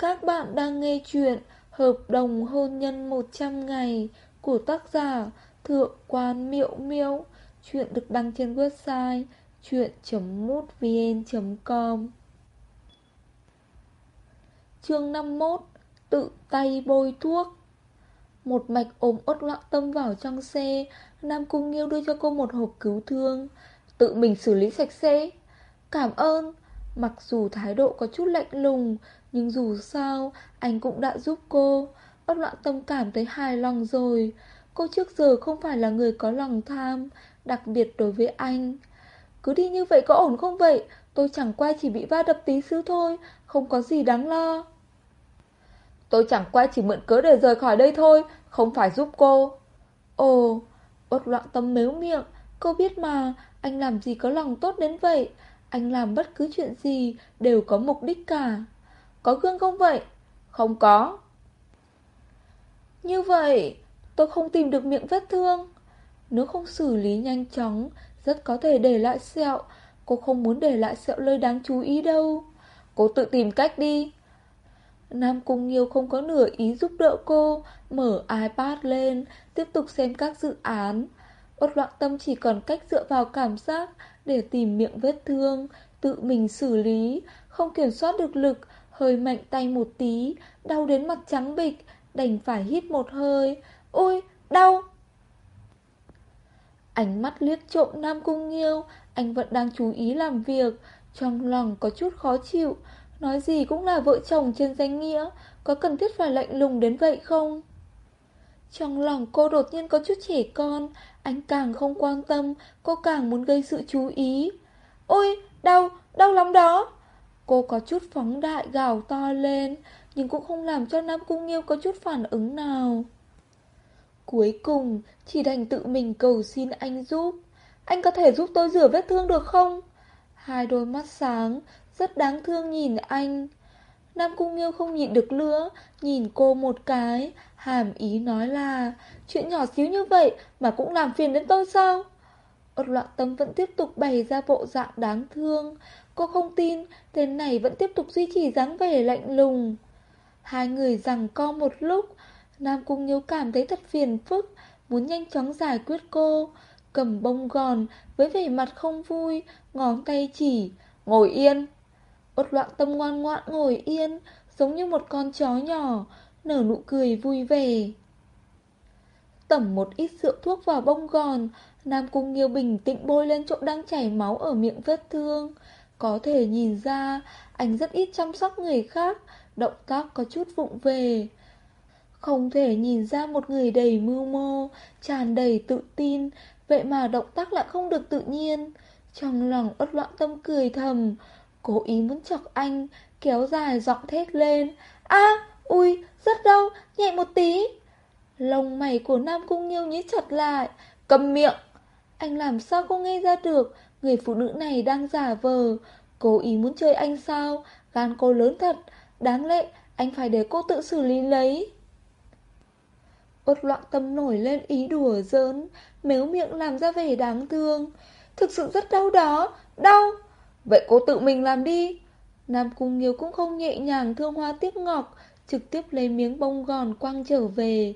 Các bạn đang nghe chuyện Hợp đồng hôn nhân 100 ngày của tác giả Thượng quan Miệu Miêu. Chuyện được đăng trên website chuyện.mútvn.com Chương 51 Tự tay bôi thuốc. Một mạch ôm ốt loạn tâm vào trong xe, Nam Cung Nghiêu đưa cho cô một hộp cứu thương. Tự mình xử lý sạch sẽ. Cảm ơn. Mặc dù thái độ có chút lạnh lùng nhưng dù sao, Anh cũng đã giúp cô. Bất loạn tâm cảm thấy hài lòng rồi. Cô trước giờ không phải là người có lòng tham, Đặc biệt đối với anh. Cứ đi như vậy có ổn không vậy? Tôi chẳng qua chỉ bị va đập tí xíu thôi, Không có gì đáng lo. Tôi chẳng qua chỉ mượn cớ để rời khỏi đây thôi, Không phải giúp cô. Ồ, Bất loạn tâm mếu miệng. Cô biết mà, Anh làm gì có lòng tốt đến vậy? Anh làm bất cứ chuyện gì Đều có mục đích cả. Có gương không vậy? Không có. Như vậy, Tôi không tìm được miệng vết thương. Nếu không xử lý nhanh chóng, Rất có thể để lại sẹo. Cô không muốn để lại sẹo lơi đáng chú ý đâu. Cô tự tìm cách đi. Nam Cung Nghiêu không có nửa ý giúp đỡ cô, Mở iPad lên, Tiếp tục xem các dự án. Ốt loạn tâm chỉ còn cách dựa vào cảm giác Để tìm miệng vết thương, Tự mình xử lý, Không kiểm soát được lực. Hơi mạnh tay một tí Đau đến mặt trắng bịch Đành phải hít một hơi. Ôi đau! Ánh mắt liếc trộm Nam Cung Nghiêu Anh vẫn đang chú ý làm việc. Trong lòng có chút khó chịu Nói gì cũng là vợ chồng trên danh nghĩa Có cần thiết phải lạnh lùng đến vậy không? Trong lòng cô đột nhiên có chút trẻ con Anh càng không quan tâm Cô càng muốn gây sự chú ý. Ôi đau, đau lắm đó! Cô có chút phóng đại gào to lên, Nhưng cũng không làm cho Nam Cung Nghiêu có chút phản ứng nào. Cuối cùng, Chỉ đành tự mình cầu xin anh giúp. Anh có thể giúp tôi rửa vết thương được không? Hai đôi mắt sáng, Rất đáng thương nhìn anh. Nam Cung Nghiêu không nhịn được nữa, Nhìn cô một cái, Hàm ý nói là, Chuyện nhỏ xíu như vậy mà cũng làm phiền đến tôi sao? Ốt loạn tâm vẫn tiếp tục bày ra bộ dạng đáng thương Cô không tin Tên này vẫn tiếp tục duy trì dáng vẻ lạnh lùng. Hai người rằng co một lúc, Nam Cung Nghiêu cảm thấy thật phiền phức, Muốn nhanh chóng giải quyết cô. Cầm bông gòn, Với vẻ mặt không vui, Ngón tay chỉ, Ngồi yên. Ốt loạn tâm ngoan ngoãn ngồi yên, Giống như một con chó nhỏ, Nở nụ cười vui vẻ. Tẩm một ít rượu thuốc vào bông gòn, Nam Cung Nghiêu bình tĩnh bôi lên chỗ đang chảy máu ở miệng vết thương. Có thể nhìn ra Anh rất ít chăm sóc người khác Động tác có chút vụng về. Không thể nhìn ra một người đầy mưu mô Tràn đầy tự tin Vậy mà động tác lại không được tự nhiên. Trong lòng ớt loạn tâm cười thầm Cố ý muốn chọc anh Kéo dài giọng thét lên a ui, rất đau, nhẹ một tí. Lông mày của Nam Cung Nghiêu nhíu chặt lại Cầm miệng. Anh làm sao không nghe ra được? Người phụ nữ này đang giả vờ, Cố ý muốn chơi anh sao? Gan cô lớn thật, Đáng lẽ anh phải để cô tự xử lý lấy. Ốt loạn tâm nổi lên ý đùa giỡn, Méo miệng làm ra vẻ đáng thương. Thực sự rất đau đó, Đau. Vậy cô tự mình làm đi. Nam Cung Nghiêu cũng không nhẹ nhàng thương hoa tiếp ngọc, Trực tiếp lấy miếng bông gòn quăng trở về.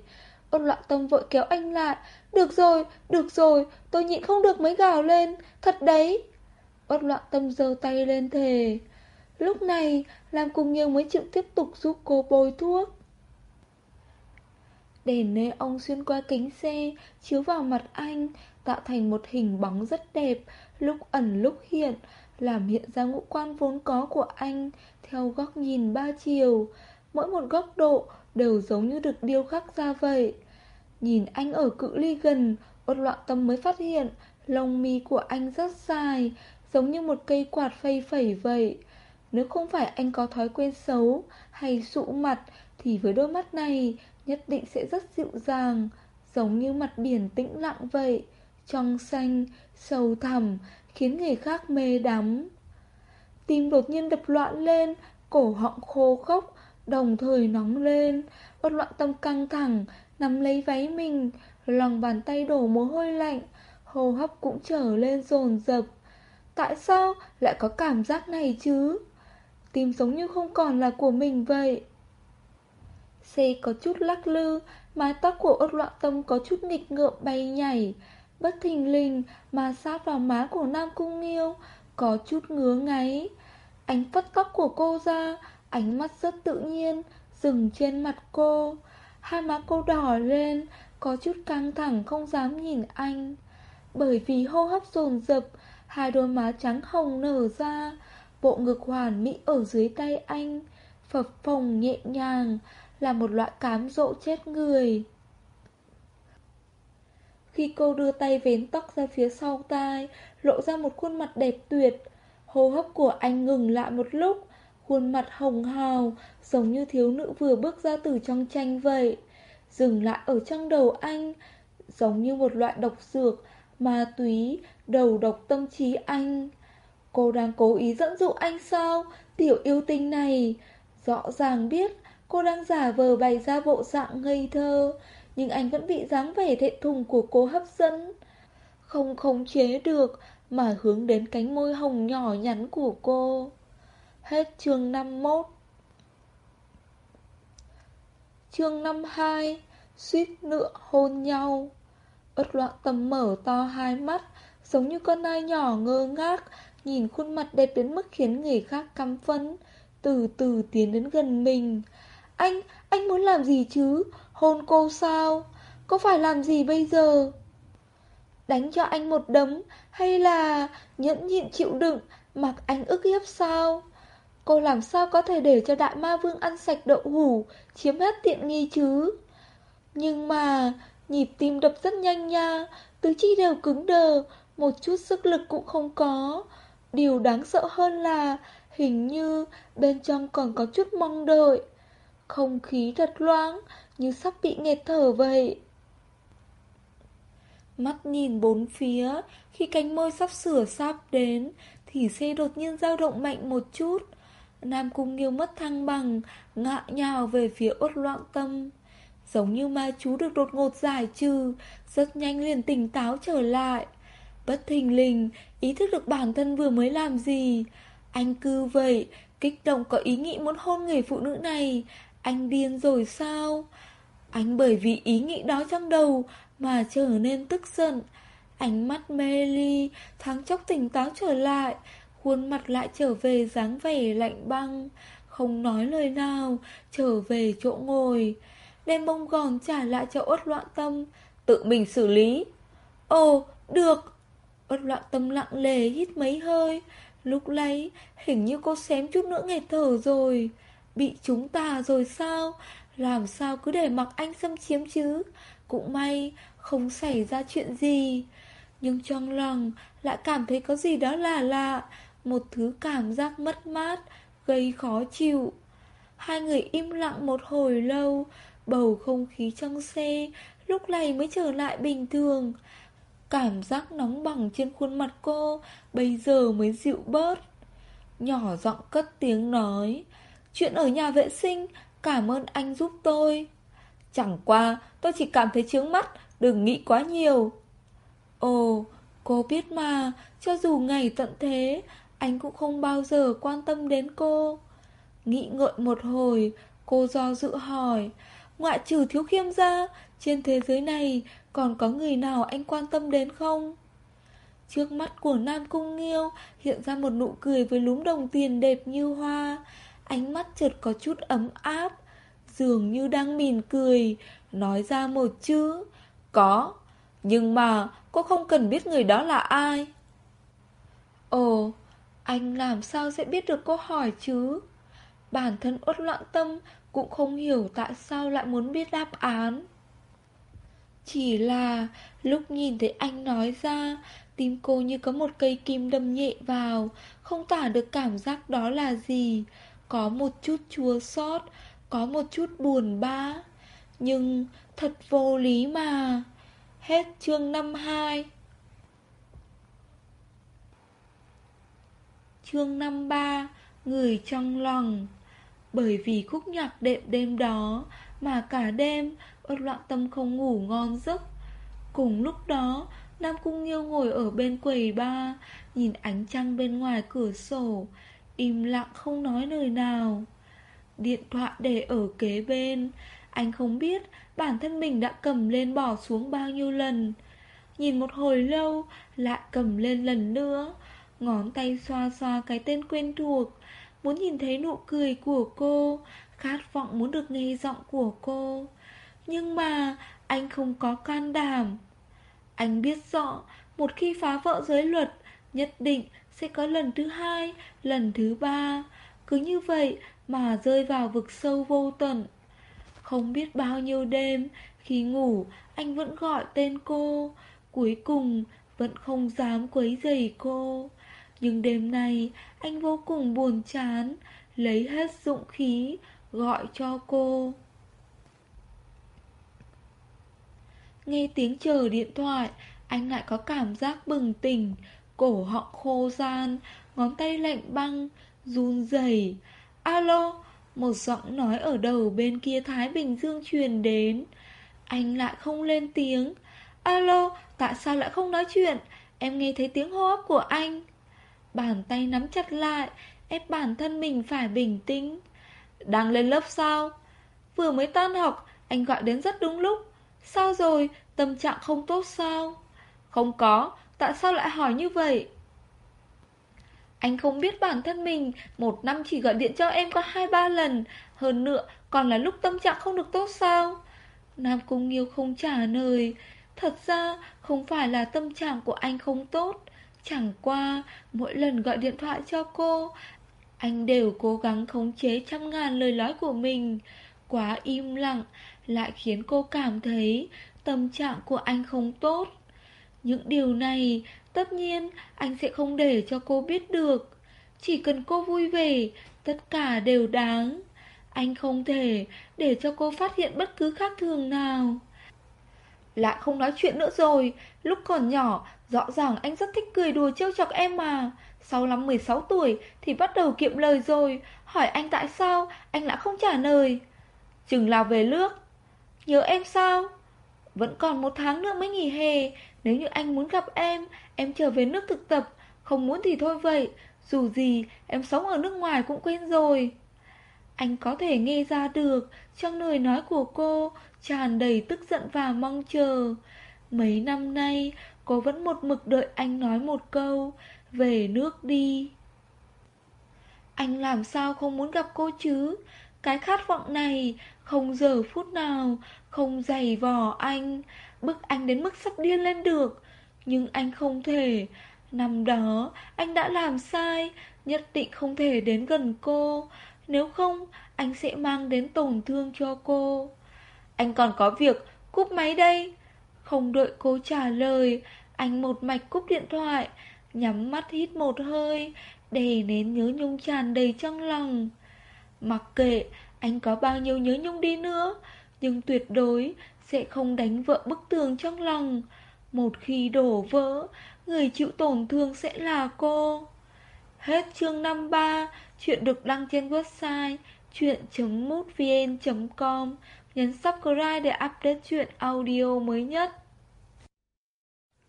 Ôn loạn tâm vội kéo anh lại được rồi, được rồi Tôi nhịn không được mới gào lên. Thật đấy. Bất loạn tâm giơ tay lên thề. Lúc này làm cùng Nghiêu mới chịu tiếp tục giúp cô bôi thuốc. Đèn nơi ông xuyên qua kính xe Chiếu vào mặt anh Tạo thành một hình bóng rất đẹp. Lúc ẩn lúc hiện Làm hiện ra ngũ quan vốn có của anh Theo góc nhìn ba chiều. Mỗi một góc độ Đều giống như được điêu khắc ra vậy. Nhìn anh ở cự ly gần Ốt loạn tâm mới phát hiện Lông mi của anh rất dài Giống như một cây quạt phây phẩy vậy. Nếu không phải anh có thói quen xấu Hay sụ mặt Thì với đôi mắt này Nhất định sẽ rất dịu dàng Giống như mặt biển tĩnh lặng vậy Trong xanh, sâu thẳm Khiến người khác mê đắm. Tim đột nhiên đập loạn lên Cổ họng khô khốc Đồng thời nóng lên Bất loạn tâm căng thẳng Nắm lấy váy mình Lòng bàn tay đổ mồ hôi lạnh Hô hấp cũng trở lên dồn dập Tại sao lại có cảm giác này chứ Tim giống như không còn là của mình vậy Xe có chút lắc lư, mái tóc của ớt loạn tâm có chút nghịch ngợm bay nhảy. Bất thình lình mà sát vào má của Nam Cung Nghiêu, có chút ngứa ngáy. Anh phất tóc của cô ra, ánh mắt rất tự nhiên, dừng trên mặt cô. Hai má cô đỏ lên, có chút căng thẳng không dám nhìn anh. Bởi vì hô hấp dồn dập, hai đôi má trắng hồng nở ra, bộ ngực hoàn mỹ ở dưới tay anh, phập phồng nhẹ nhàng, là một loại cám dỗ chết người. Khi cô đưa tay vén tóc ra phía sau tai, lộ ra một khuôn mặt đẹp tuyệt, hô hấp của anh ngừng lại một lúc, khuôn mặt hồng hào, giống như thiếu nữ vừa bước ra từ trong tranh vậy. Dừng lại ở trong đầu anh, giống như một loại độc dược, ma túy, đầu độc tâm trí anh. Cô đang cố ý dẫn dụ anh sao? Tiểu yêu tinh này. Rõ ràng biết cô đang giả vờ bày ra bộ dạng ngây thơ, nhưng anh vẫn bị dáng vẻ thẹn thùng của cô hấp dẫn. Không khống chế được mà hướng đến cánh môi hồng nhỏ nhắn của cô. Hết chương 51 Chương 52 Suýt nữa hôn nhau. Ất loạn tầm mở to hai mắt Giống như con nai nhỏ ngơ ngác Nhìn khuôn mặt đẹp đến mức khiến người khác căm phấn Từ từ tiến đến gần mình. Anh, anh muốn làm gì chứ? Hôn cô sao? Có phải làm gì bây giờ? Đánh cho anh một đấm Hay là nhẫn nhịn chịu đựng Mặc anh ức hiếp sao? Cô làm sao có thể để cho đại ma vương ăn sạch đậu hủ, Chiếm hết tiện nghi chứ? Nhưng mà, Nhịp tim đập rất nhanh nha, Tứ chi đều cứng đờ, Một chút sức lực cũng không có. Điều đáng sợ hơn là, Hình như bên trong còn có chút mong đợi. Không khí thật loáng, Như sắp bị nghẹt thở vậy. Mắt nhìn bốn phía, Khi cánh môi sắp sửa sắp đến, Thì xe đột nhiên dao động mạnh một chút. Nam Cung Nghiêu mất thăng bằng, Ngạ nhào về phía ốt loạn tâm. Giống như ma chú được đột ngột giải trừ, Rất nhanh liền tỉnh táo trở lại. Bất thình lình, Ý thức được bản thân vừa mới làm gì. Anh cư vậy, Kích động có ý nghĩ muốn hôn người phụ nữ này. Anh điên rồi sao? Anh bởi vì ý nghĩ đó trong đầu Mà trở nên tức giận. Ánh mắt mê ly, Thoáng chốc tỉnh táo trở lại. Khuôn mặt lại trở về dáng vẻ lạnh băng Không nói lời nào Trở về chỗ ngồi đem bông gòn trả lại cho ốt loạn tâm, tự mình xử lý. Ồ, được. Ốt loạn tâm lặng lề hít mấy hơi, lúc lấy, hình như cô xém chút nữa nghẹt thở rồi. Bị chúng ta rồi sao? Làm sao cứ để mặc anh xâm chiếm chứ? Cũng may, không xảy ra chuyện gì. Nhưng trong lòng lại cảm thấy có gì đó là lạ, một thứ cảm giác mất mát, gây khó chịu. Hai người im lặng một hồi lâu, Bầu không khí trong xe lúc này mới trở lại bình thường. Cảm giác nóng bỏng trên khuôn mặt cô bây giờ mới dịu bớt. Nhỏ giọng cất tiếng nói, chuyện ở nhà vệ sinh, cảm ơn anh giúp tôi. Chẳng qua, tôi chỉ cảm thấy chướng mắt, đừng nghĩ quá nhiều. Ồ, cô biết mà, cho dù ngày tận thế, anh cũng không bao giờ quan tâm đến cô. Nghĩ ngợi một hồi, cô do dự hỏi, Ngoại trừ thiếu khiêm ra Trên thế giới này Còn có người nào anh quan tâm đến không? Trước mắt của Nam Cung Nghiêu Hiện ra một nụ cười với lúm đồng tiền đẹp như hoa. Ánh mắt chợt có chút ấm áp Dường như đang mỉm cười Nói ra một chữ Có Nhưng mà cô không cần biết người đó là ai. Ồ anh làm sao sẽ biết được câu hỏi chứ? Bản thân uất loạn tâm cũng không hiểu tại sao lại muốn biết đáp án. Chỉ là lúc nhìn thấy anh nói ra, Tim cô như có một cây kim đâm nhẹ vào, Không tả được cảm giác đó là gì. Có một chút chua xót, Có một chút buồn bã, Nhưng thật vô lý mà. Hết chương 52 Chương 53 Người trong lòng. Bởi vì khúc nhạc đệm đêm đó Mà cả đêm Ất loạn tâm không ngủ ngon giấc. Cùng lúc đó, Nam Cung Nghiêu ngồi ở bên quầy ba Nhìn ánh trăng bên ngoài cửa sổ, Im lặng không nói lời nào. Điện thoại để ở kế bên. Anh không biết bản thân mình đã cầm lên bỏ xuống bao nhiêu lần. Nhìn một hồi lâu, Lại cầm lên lần nữa. Ngón tay xoa xoa cái tên quen thuộc, Muốn nhìn thấy nụ cười của cô, Khát vọng muốn được nghe giọng của cô. Nhưng mà anh không có can đảm. Anh biết rõ, Một khi phá vỡ giới luật, Nhất định sẽ có lần thứ hai, Lần thứ ba. Cứ như vậy mà rơi vào vực sâu vô tận. Không biết bao nhiêu đêm, Khi ngủ, anh vẫn gọi tên cô. Cuối cùng vẫn không dám quấy rầy cô. Nhưng đêm nay, anh vô cùng buồn chán, Lấy hết dụng khí, Gọi cho cô. Nghe tiếng chờ điện thoại, Anh lại có cảm giác bừng tỉnh, Cổ họng khô gian, Ngón tay lạnh băng, Run rẩy. Alo, Một giọng nói ở đầu bên kia Thái Bình Dương truyền đến. Anh lại không lên tiếng. Alo, Tại sao lại không nói chuyện? Em nghe thấy tiếng hô hấp của anh. Bàn tay nắm chặt lại, Ép bản thân mình phải bình tĩnh. Đang lên lớp sao? Vừa mới tan học, Anh gọi đến rất đúng lúc. Sao rồi? Tâm trạng không tốt sao? Không có, Tại sao lại hỏi như vậy? Anh không biết bản thân mình, Một năm chỉ gọi điện cho em có hai, ba lần. Hơn nữa, Còn là lúc tâm trạng không được tốt sao? Nam Cung Nghiêu không trả lời. Thật ra, không phải là tâm trạng của anh không tốt. Chẳng qua, Mỗi lần gọi điện thoại cho cô, Anh đều cố gắng khống chế trăm ngàn lời nói của mình. Quá im lặng Lại khiến cô cảm thấy Tâm trạng của anh không tốt. Những điều này Tất nhiên anh sẽ không để cho cô biết được. Chỉ cần cô vui vẻ, Tất cả đều đáng. Anh không thể để cho cô phát hiện bất cứ khác thường nào. Lại không nói chuyện nữa rồi, Lúc còn nhỏ Rõ ràng anh rất thích cười đùa trêu chọc em mà. Sau năm 16 tuổi Thì bắt đầu kiệm lời rồi. Hỏi anh tại sao, Anh lại không trả lời. Chừng nào về nước? Nhớ em sao? Vẫn còn một tháng nữa mới nghỉ hè. Nếu như anh muốn gặp em Em trở về nước thực tập. Không muốn thì thôi vậy. Dù gì, em sống ở nước ngoài cũng quên rồi. Anh có thể nghe ra được, Trong lời nói của cô tràn đầy tức giận và mong chờ. Mấy năm nay Cô vẫn một mực đợi anh nói một câu, Về nước đi. Anh làm sao không muốn gặp cô chứ? Cái khát vọng này Không giờ phút nào, Không giày vò anh. Bức anh đến mức sắp điên lên được. Nhưng anh không thể. Năm đó, anh đã làm sai, Nhất định không thể đến gần cô. Nếu không, Anh sẽ mang đến tổn thương cho cô. Anh còn có việc, Cúp máy đây không đợi cô trả lời, Anh một mạch cúp điện thoại, Nhắm mắt hít một hơi Đè nén nhớ nhung tràn đầy trong lòng Mặc kệ, Anh có bao nhiêu nhớ nhung đi nữa, Nhưng tuyệt đối Sẽ không đánh vợ bức tường trong lòng Một khi đổ vỡ, Người chịu tổn thương sẽ là cô. Hết chương 53 Chuyện được đăng trên website chuyện.mútvn.com Nhấn subscribe để update chuyện audio mới nhất.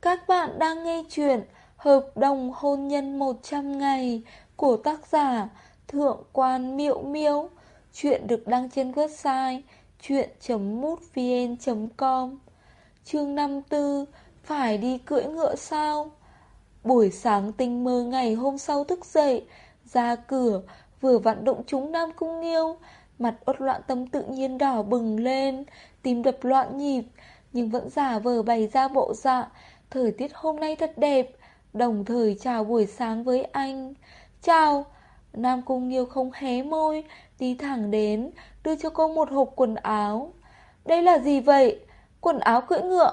Các bạn đang nghe chuyện Hợp đồng hôn nhân 100 ngày của tác giả Thượng quan Miệu Miêu. Chuyện được đăng trên website chuyện.mútvn.com Chương 54 Phải đi cưỡi ngựa sao? Buổi sáng tinh mơ ngày hôm sau thức dậy, ra cửa, vừa vận động chúng Nam Cung Nghiêu, Mặt uất loạn tâm tự nhiên đỏ bừng lên, Tim đập loạn nhịp, Nhưng vẫn giả vờ bày ra bộ dạ Thời tiết hôm nay thật đẹp, Đồng thời chào buổi sáng với anh. Chào, Nam Cung Nghiêu không hé môi, Đi thẳng đến, Đưa cho cô một hộp quần áo. Đây là gì vậy? Quần áo cưỡi ngựa.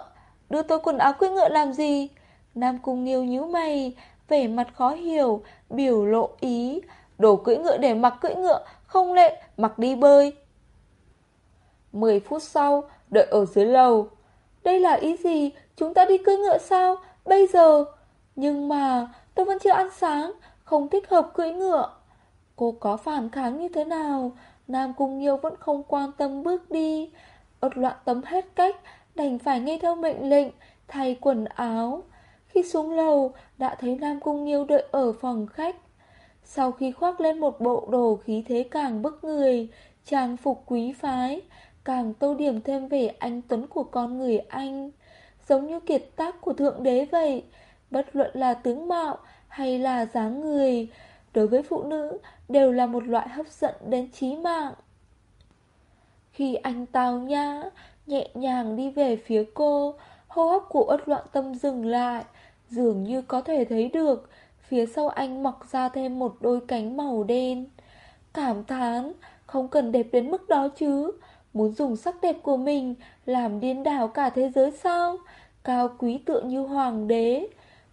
Đưa tôi quần áo cưỡi ngựa làm gì? Nam Cung Nghiêu nhíu mày, Vẻ mặt khó hiểu, Biểu lộ ý. Đồ cưỡi ngựa để mặc cưỡi ngựa không lệ, mặc đi bơi. 10 phút sau, đợi ở dưới lầu. Đây là ý gì? Chúng ta đi cưỡi ngựa sao? Bây giờ? Nhưng mà, tôi vẫn chưa ăn sáng, không thích hợp cưỡi ngựa. Cô có phản kháng như thế nào? Nam Cung nhiêu vẫn không quan tâm bước đi. ất loạn tấm hết cách, đành phải nghe theo mệnh lệnh, thay quần áo. Khi xuống lầu, đã thấy Nam Cung nhiêu đợi ở phòng khách. Sau khi khoác lên một bộ đồ khí thế càng bức người, trang phục quý phái, càng tô điểm thêm vẻ anh tuấn của con người anh. Giống như kiệt tác của Thượng Đế vậy, bất luận là tướng mạo hay là dáng người, đối với phụ nữ đều là một loại hấp dẫn đến chí mạng. Khi anh tào nhã, nhẹ nhàng đi về phía cô, hô hấp của uất loạn tâm dừng lại, dường như có thể thấy được phía sau anh mọc ra thêm một đôi cánh màu đen. Cảm thán, không cần đẹp đến mức đó chứ, muốn dùng sắc đẹp của mình làm điên đảo cả thế giới sao? Cao quý tựa như hoàng đế,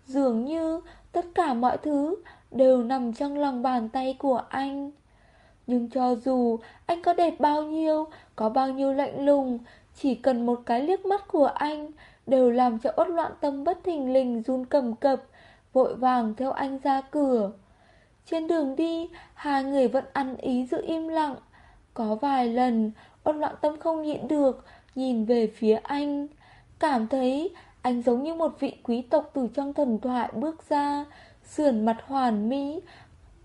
dường như tất cả mọi thứ đều nằm trong lòng bàn tay của anh. Nhưng cho dù anh có đẹp bao nhiêu, có bao nhiêu lạnh lùng, chỉ cần một cái liếc mắt của anh đều làm cho uất loạn tâm bất thình lình run cầm cập, vội vàng theo anh ra cửa. Trên đường đi, hai người vẫn ăn ý giữ im lặng. Có vài lần, ôn loạn tâm không nhịn được, nhìn về phía anh. Cảm thấy anh giống như một vị quý tộc từ trong thần thoại bước ra, sườn mặt hoàn mỹ,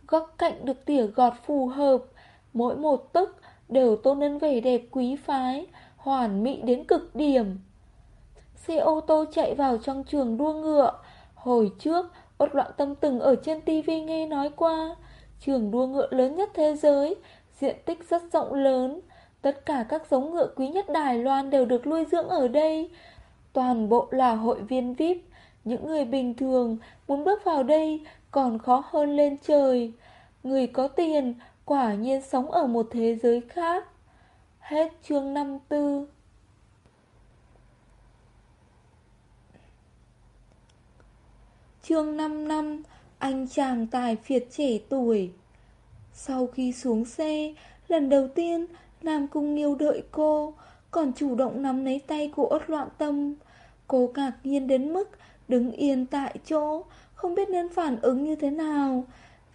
góc cạnh được tỉa gọt phù hợp, mỗi một tấc đều tôn lên vẻ đẹp quý phái, hoàn mỹ đến cực điểm. Xe ô tô chạy vào trong trường đua ngựa. Hồi trước, Ốt Loạn Tâm từng ở trên tivi nghe nói qua. Trường đua ngựa lớn nhất thế giới, diện tích rất rộng lớn. Tất cả các giống ngựa quý nhất Đài Loan đều được nuôi dưỡng ở đây. Toàn bộ là hội viên VIP. Những người bình thường muốn bước vào đây còn khó hơn lên trời. Người có tiền quả nhiên sống ở một thế giới khác. Hết chương 54 Chương 5 năm, Anh chàng tài phiệt trẻ tuổi. Sau khi xuống xe, Lần đầu tiên Nam Cung Nghiêu đợi cô, Còn chủ động nắm lấy tay của ốt loạn tâm. Cô ngạc nhiên đến mức Đứng yên tại chỗ, Không biết nên phản ứng như thế nào.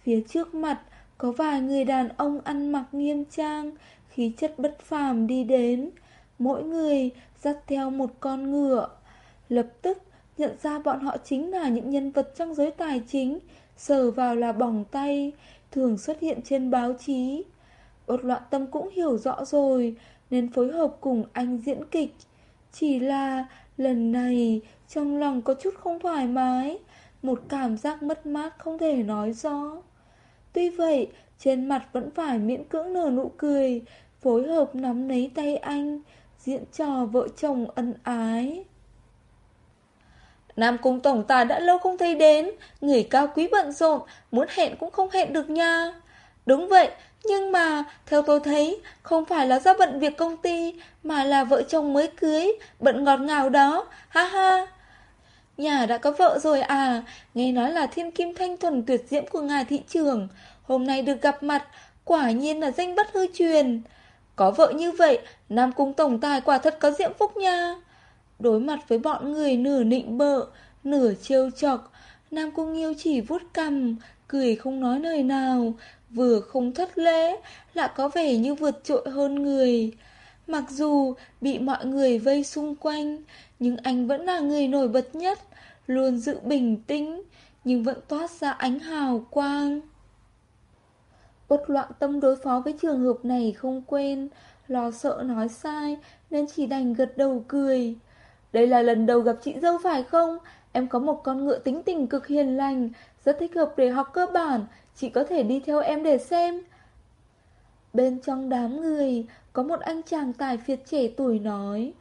Phía trước mặt Có vài người đàn ông ăn mặc nghiêm trang, Khí chất bất phàm đi đến. Mỗi người dắt theo một con ngựa. Lập tức nhận ra bọn họ chính là những nhân vật trong giới tài chính, sờ vào là bỏng tay, thường xuất hiện trên báo chí. Bột loạn tâm cũng hiểu rõ rồi, nên phối hợp cùng anh diễn kịch. Chỉ là lần này trong lòng có chút không thoải mái, một cảm giác mất mát không thể nói rõ. Tuy vậy, trên mặt vẫn phải miễn cưỡng nở nụ cười, phối hợp nắm lấy tay anh, diễn trò vợ chồng ân ái. Nam Cung Tổng Tài đã lâu không thấy đến, người cao quý bận rộn, muốn hẹn cũng không hẹn được nha. Đúng vậy, nhưng mà, theo tôi thấy, không phải là do bận việc công ty, mà là vợ chồng mới cưới, bận ngọt ngào đó, ha ha. Nhà đã có vợ rồi à, nghe nói là thiên kim thanh thuần tuyệt diễm của ngài thị trường, hôm nay được gặp mặt, quả nhiên là danh bất hư truyền. Có vợ như vậy, Nam Cung Tổng Tài quả thật có diễm phúc nha. Đối mặt với bọn người nửa nịnh bợ, nửa trêu chọc, Nam Cung Nghiêu chỉ vuốt cằm, cười không nói lời nào, vừa không thất lễ, lại có vẻ như vượt trội hơn người. Mặc dù bị mọi người vây xung quanh, nhưng anh vẫn là người nổi bật nhất, luôn giữ bình tĩnh, nhưng vẫn toát ra ánh hào quang. Bất loạn tâm đối phó với trường hợp này không quên, lo sợ nói sai nên chỉ đành gật đầu cười. Đây là lần đầu gặp chị dâu phải không? Em có một con ngựa tính tình cực hiền lành, rất thích hợp để học cơ bản, chị có thể đi theo em để xem. Bên trong đám người, có một anh chàng tài phiệt trẻ tuổi nói.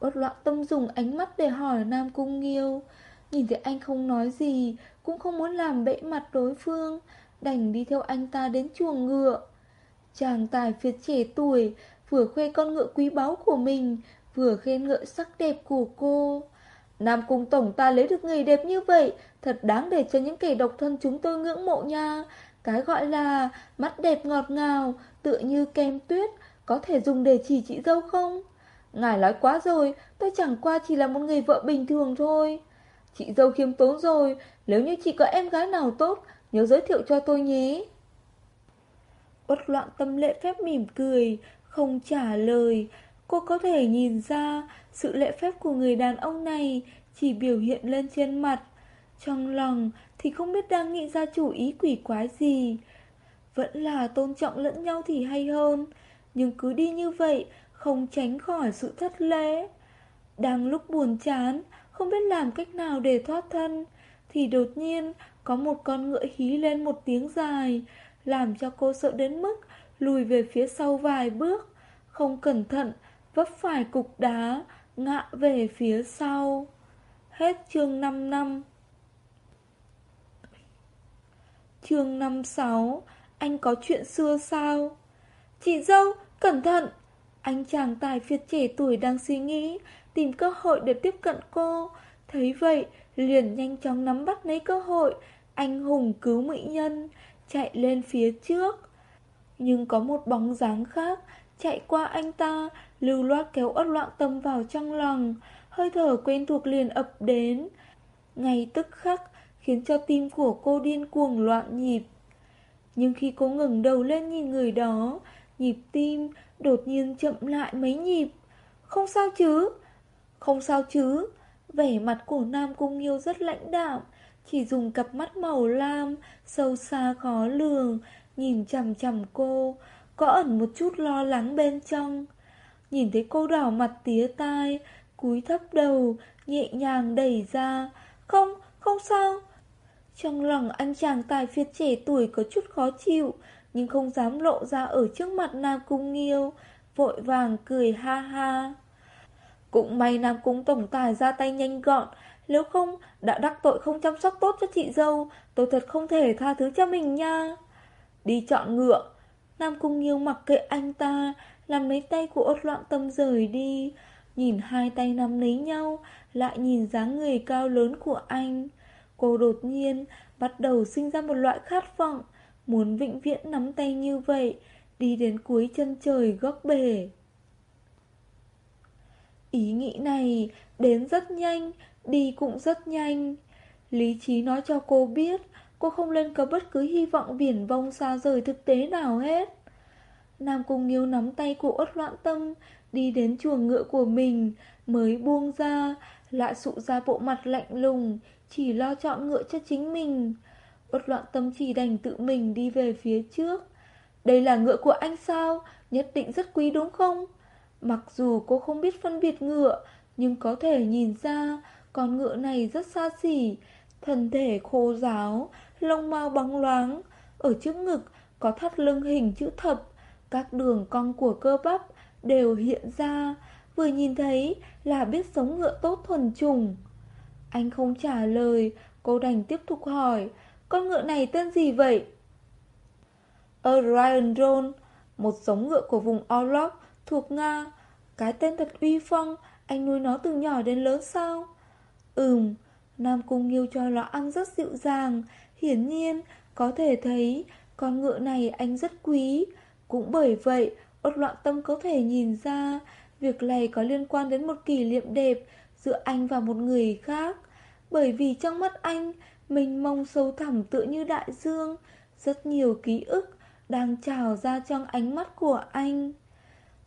Bất loạn tâm dùng ánh mắt để hỏi Nam Cung Nghiêu. Nhìn thấy anh không nói gì, cũng không muốn làm bẫy mặt đối phương, đành đi theo anh ta đến chuồng ngựa. Chàng tài phiệt trẻ tuổi vừa khoe con ngựa quý báu của mình, vừa khen ngợi sắc đẹp của cô. Nam Cung Tổng ta lấy được người đẹp như vậy, thật đáng để cho những kẻ độc thân chúng tôi ngưỡng mộ nha. Cái gọi là mắt đẹp ngọt ngào, tựa như kem tuyết, có thể dùng để chỉ chị dâu không? Ngài nói quá rồi, tôi chẳng qua chỉ là một người vợ bình thường thôi. Chị dâu khiêm tốn rồi, nếu như chị có em gái nào tốt, nhớ giới thiệu cho tôi nhé. Bất loạn tâm lệ phép mỉm cười, không trả lời, Cô có thể nhìn ra sự lễ phép của người đàn ông này chỉ biểu hiện lên trên mặt. Trong lòng thì không biết đang nghĩ ra chủ ý quỷ quái gì. Vẫn là tôn trọng lẫn nhau thì hay hơn Nhưng cứ đi như vậy, Không tránh khỏi sự thất lễ Đang lúc buồn chán, Không biết làm cách nào để thoát thân, Thì đột nhiên Có một con ngựa hí lên một tiếng dài, Làm cho cô sợ đến mức Lùi về phía sau vài bước Không cẩn thận Vấp phải cục đá Ngã về phía sau. Hết chương 5 năm. Chương 56 Anh có chuyện xưa sao? Chị dâu, cẩn thận! Anh chàng tài phiệt trẻ tuổi đang suy nghĩ, Tìm cơ hội để tiếp cận cô. Thấy vậy, liền nhanh chóng nắm bắt lấy cơ hội. Anh hùng cứu mỹ nhân, Chạy lên phía trước. Nhưng có một bóng dáng khác Chạy qua anh ta, Lưu loát kéo ớt loạn tâm vào trong lòng. Hơi thở quen thuộc liền ập đến. Ngay tức khắc, Khiến cho tim của cô điên cuồng loạn nhịp. Nhưng khi cô ngừng đầu lên nhìn người đó, Nhịp tim đột nhiên chậm lại mấy nhịp. Không sao chứ? Không sao chứ? Vẻ mặt của Nam Cung Nghiêu rất lãnh đạm, Chỉ dùng cặp mắt màu lam Sâu xa khó lường, Nhìn chằm chằm cô. Có ẩn một chút lo lắng bên trong. Nhìn thấy cô đỏ mặt tía tai Cúi thấp đầu Nhẹ nhàng đẩy ra. Không, không sao. Trong lòng anh chàng tài phiệt trẻ tuổi có chút khó chịu Nhưng không dám lộ ra ở trước mặt Nam Cung Nghiêu Vội vàng cười ha ha. Cũng may Nam Cung Tổng Tài ra tay nhanh gọn Nếu không đã đắc tội không chăm sóc tốt cho chị dâu Tôi thật không thể tha thứ cho mình nha. Đi chọn ngựa Nam Cung Nghiêu mặc kệ anh ta, Làm lấy tay của ốt loạn tâm rời đi. Nhìn hai tay nắm lấy nhau, Lại nhìn dáng người cao lớn của anh. Cô đột nhiên Bắt đầu sinh ra một loại khát vọng, Muốn vĩnh viễn nắm tay như vậy, Đi đến cuối chân trời góc bể. Ý nghĩ này đến rất nhanh, Đi cũng rất nhanh. Lý trí nói cho cô biết Cô không nên có bất cứ hy vọng viển vông xa rời thực tế nào hết. Nam Cung Nghiêu nắm tay của ớt loạn tâm, Đi đến chuồng ngựa của mình, Mới buông ra, Lại sụ ra bộ mặt lạnh lùng, Chỉ lo chọn ngựa cho chính mình. Ất loạn tâm chỉ đành tự mình đi về phía trước. Đây là ngựa của anh sao? Nhất định rất quý đúng không? Mặc dù cô không biết phân biệt ngựa, Nhưng có thể nhìn ra Con ngựa này rất xa xỉ, Thân thể khô giáo Lông mao bóng loáng. Ở trước ngực có thắt lưng hình chữ thập. Các đường cong của cơ bắp đều hiện ra. Vừa nhìn thấy là biết sống ngựa tốt thuần chủng. Anh không trả lời. Cô đành tiếp tục hỏi, Con ngựa này tên gì vậy? Orion Drone, Một giống ngựa của vùng Orlok thuộc Nga. Cái tên thật uy phong. Anh nuôi nó từ nhỏ đến lớn sao? Ừm, Nam Cung Nghiêu cho nó ăn rất dịu dàng. Hiển nhiên, Có thể thấy Con ngựa này anh rất quý. Cũng bởi vậy, Ốt loạn tâm có thể nhìn ra Việc này có liên quan đến một kỷ niệm đẹp Giữa anh và một người khác. Bởi vì trong mắt anh, Mình mong sâu thẳm tựa như đại dương, Rất nhiều ký ức Đang trào ra trong ánh mắt của anh.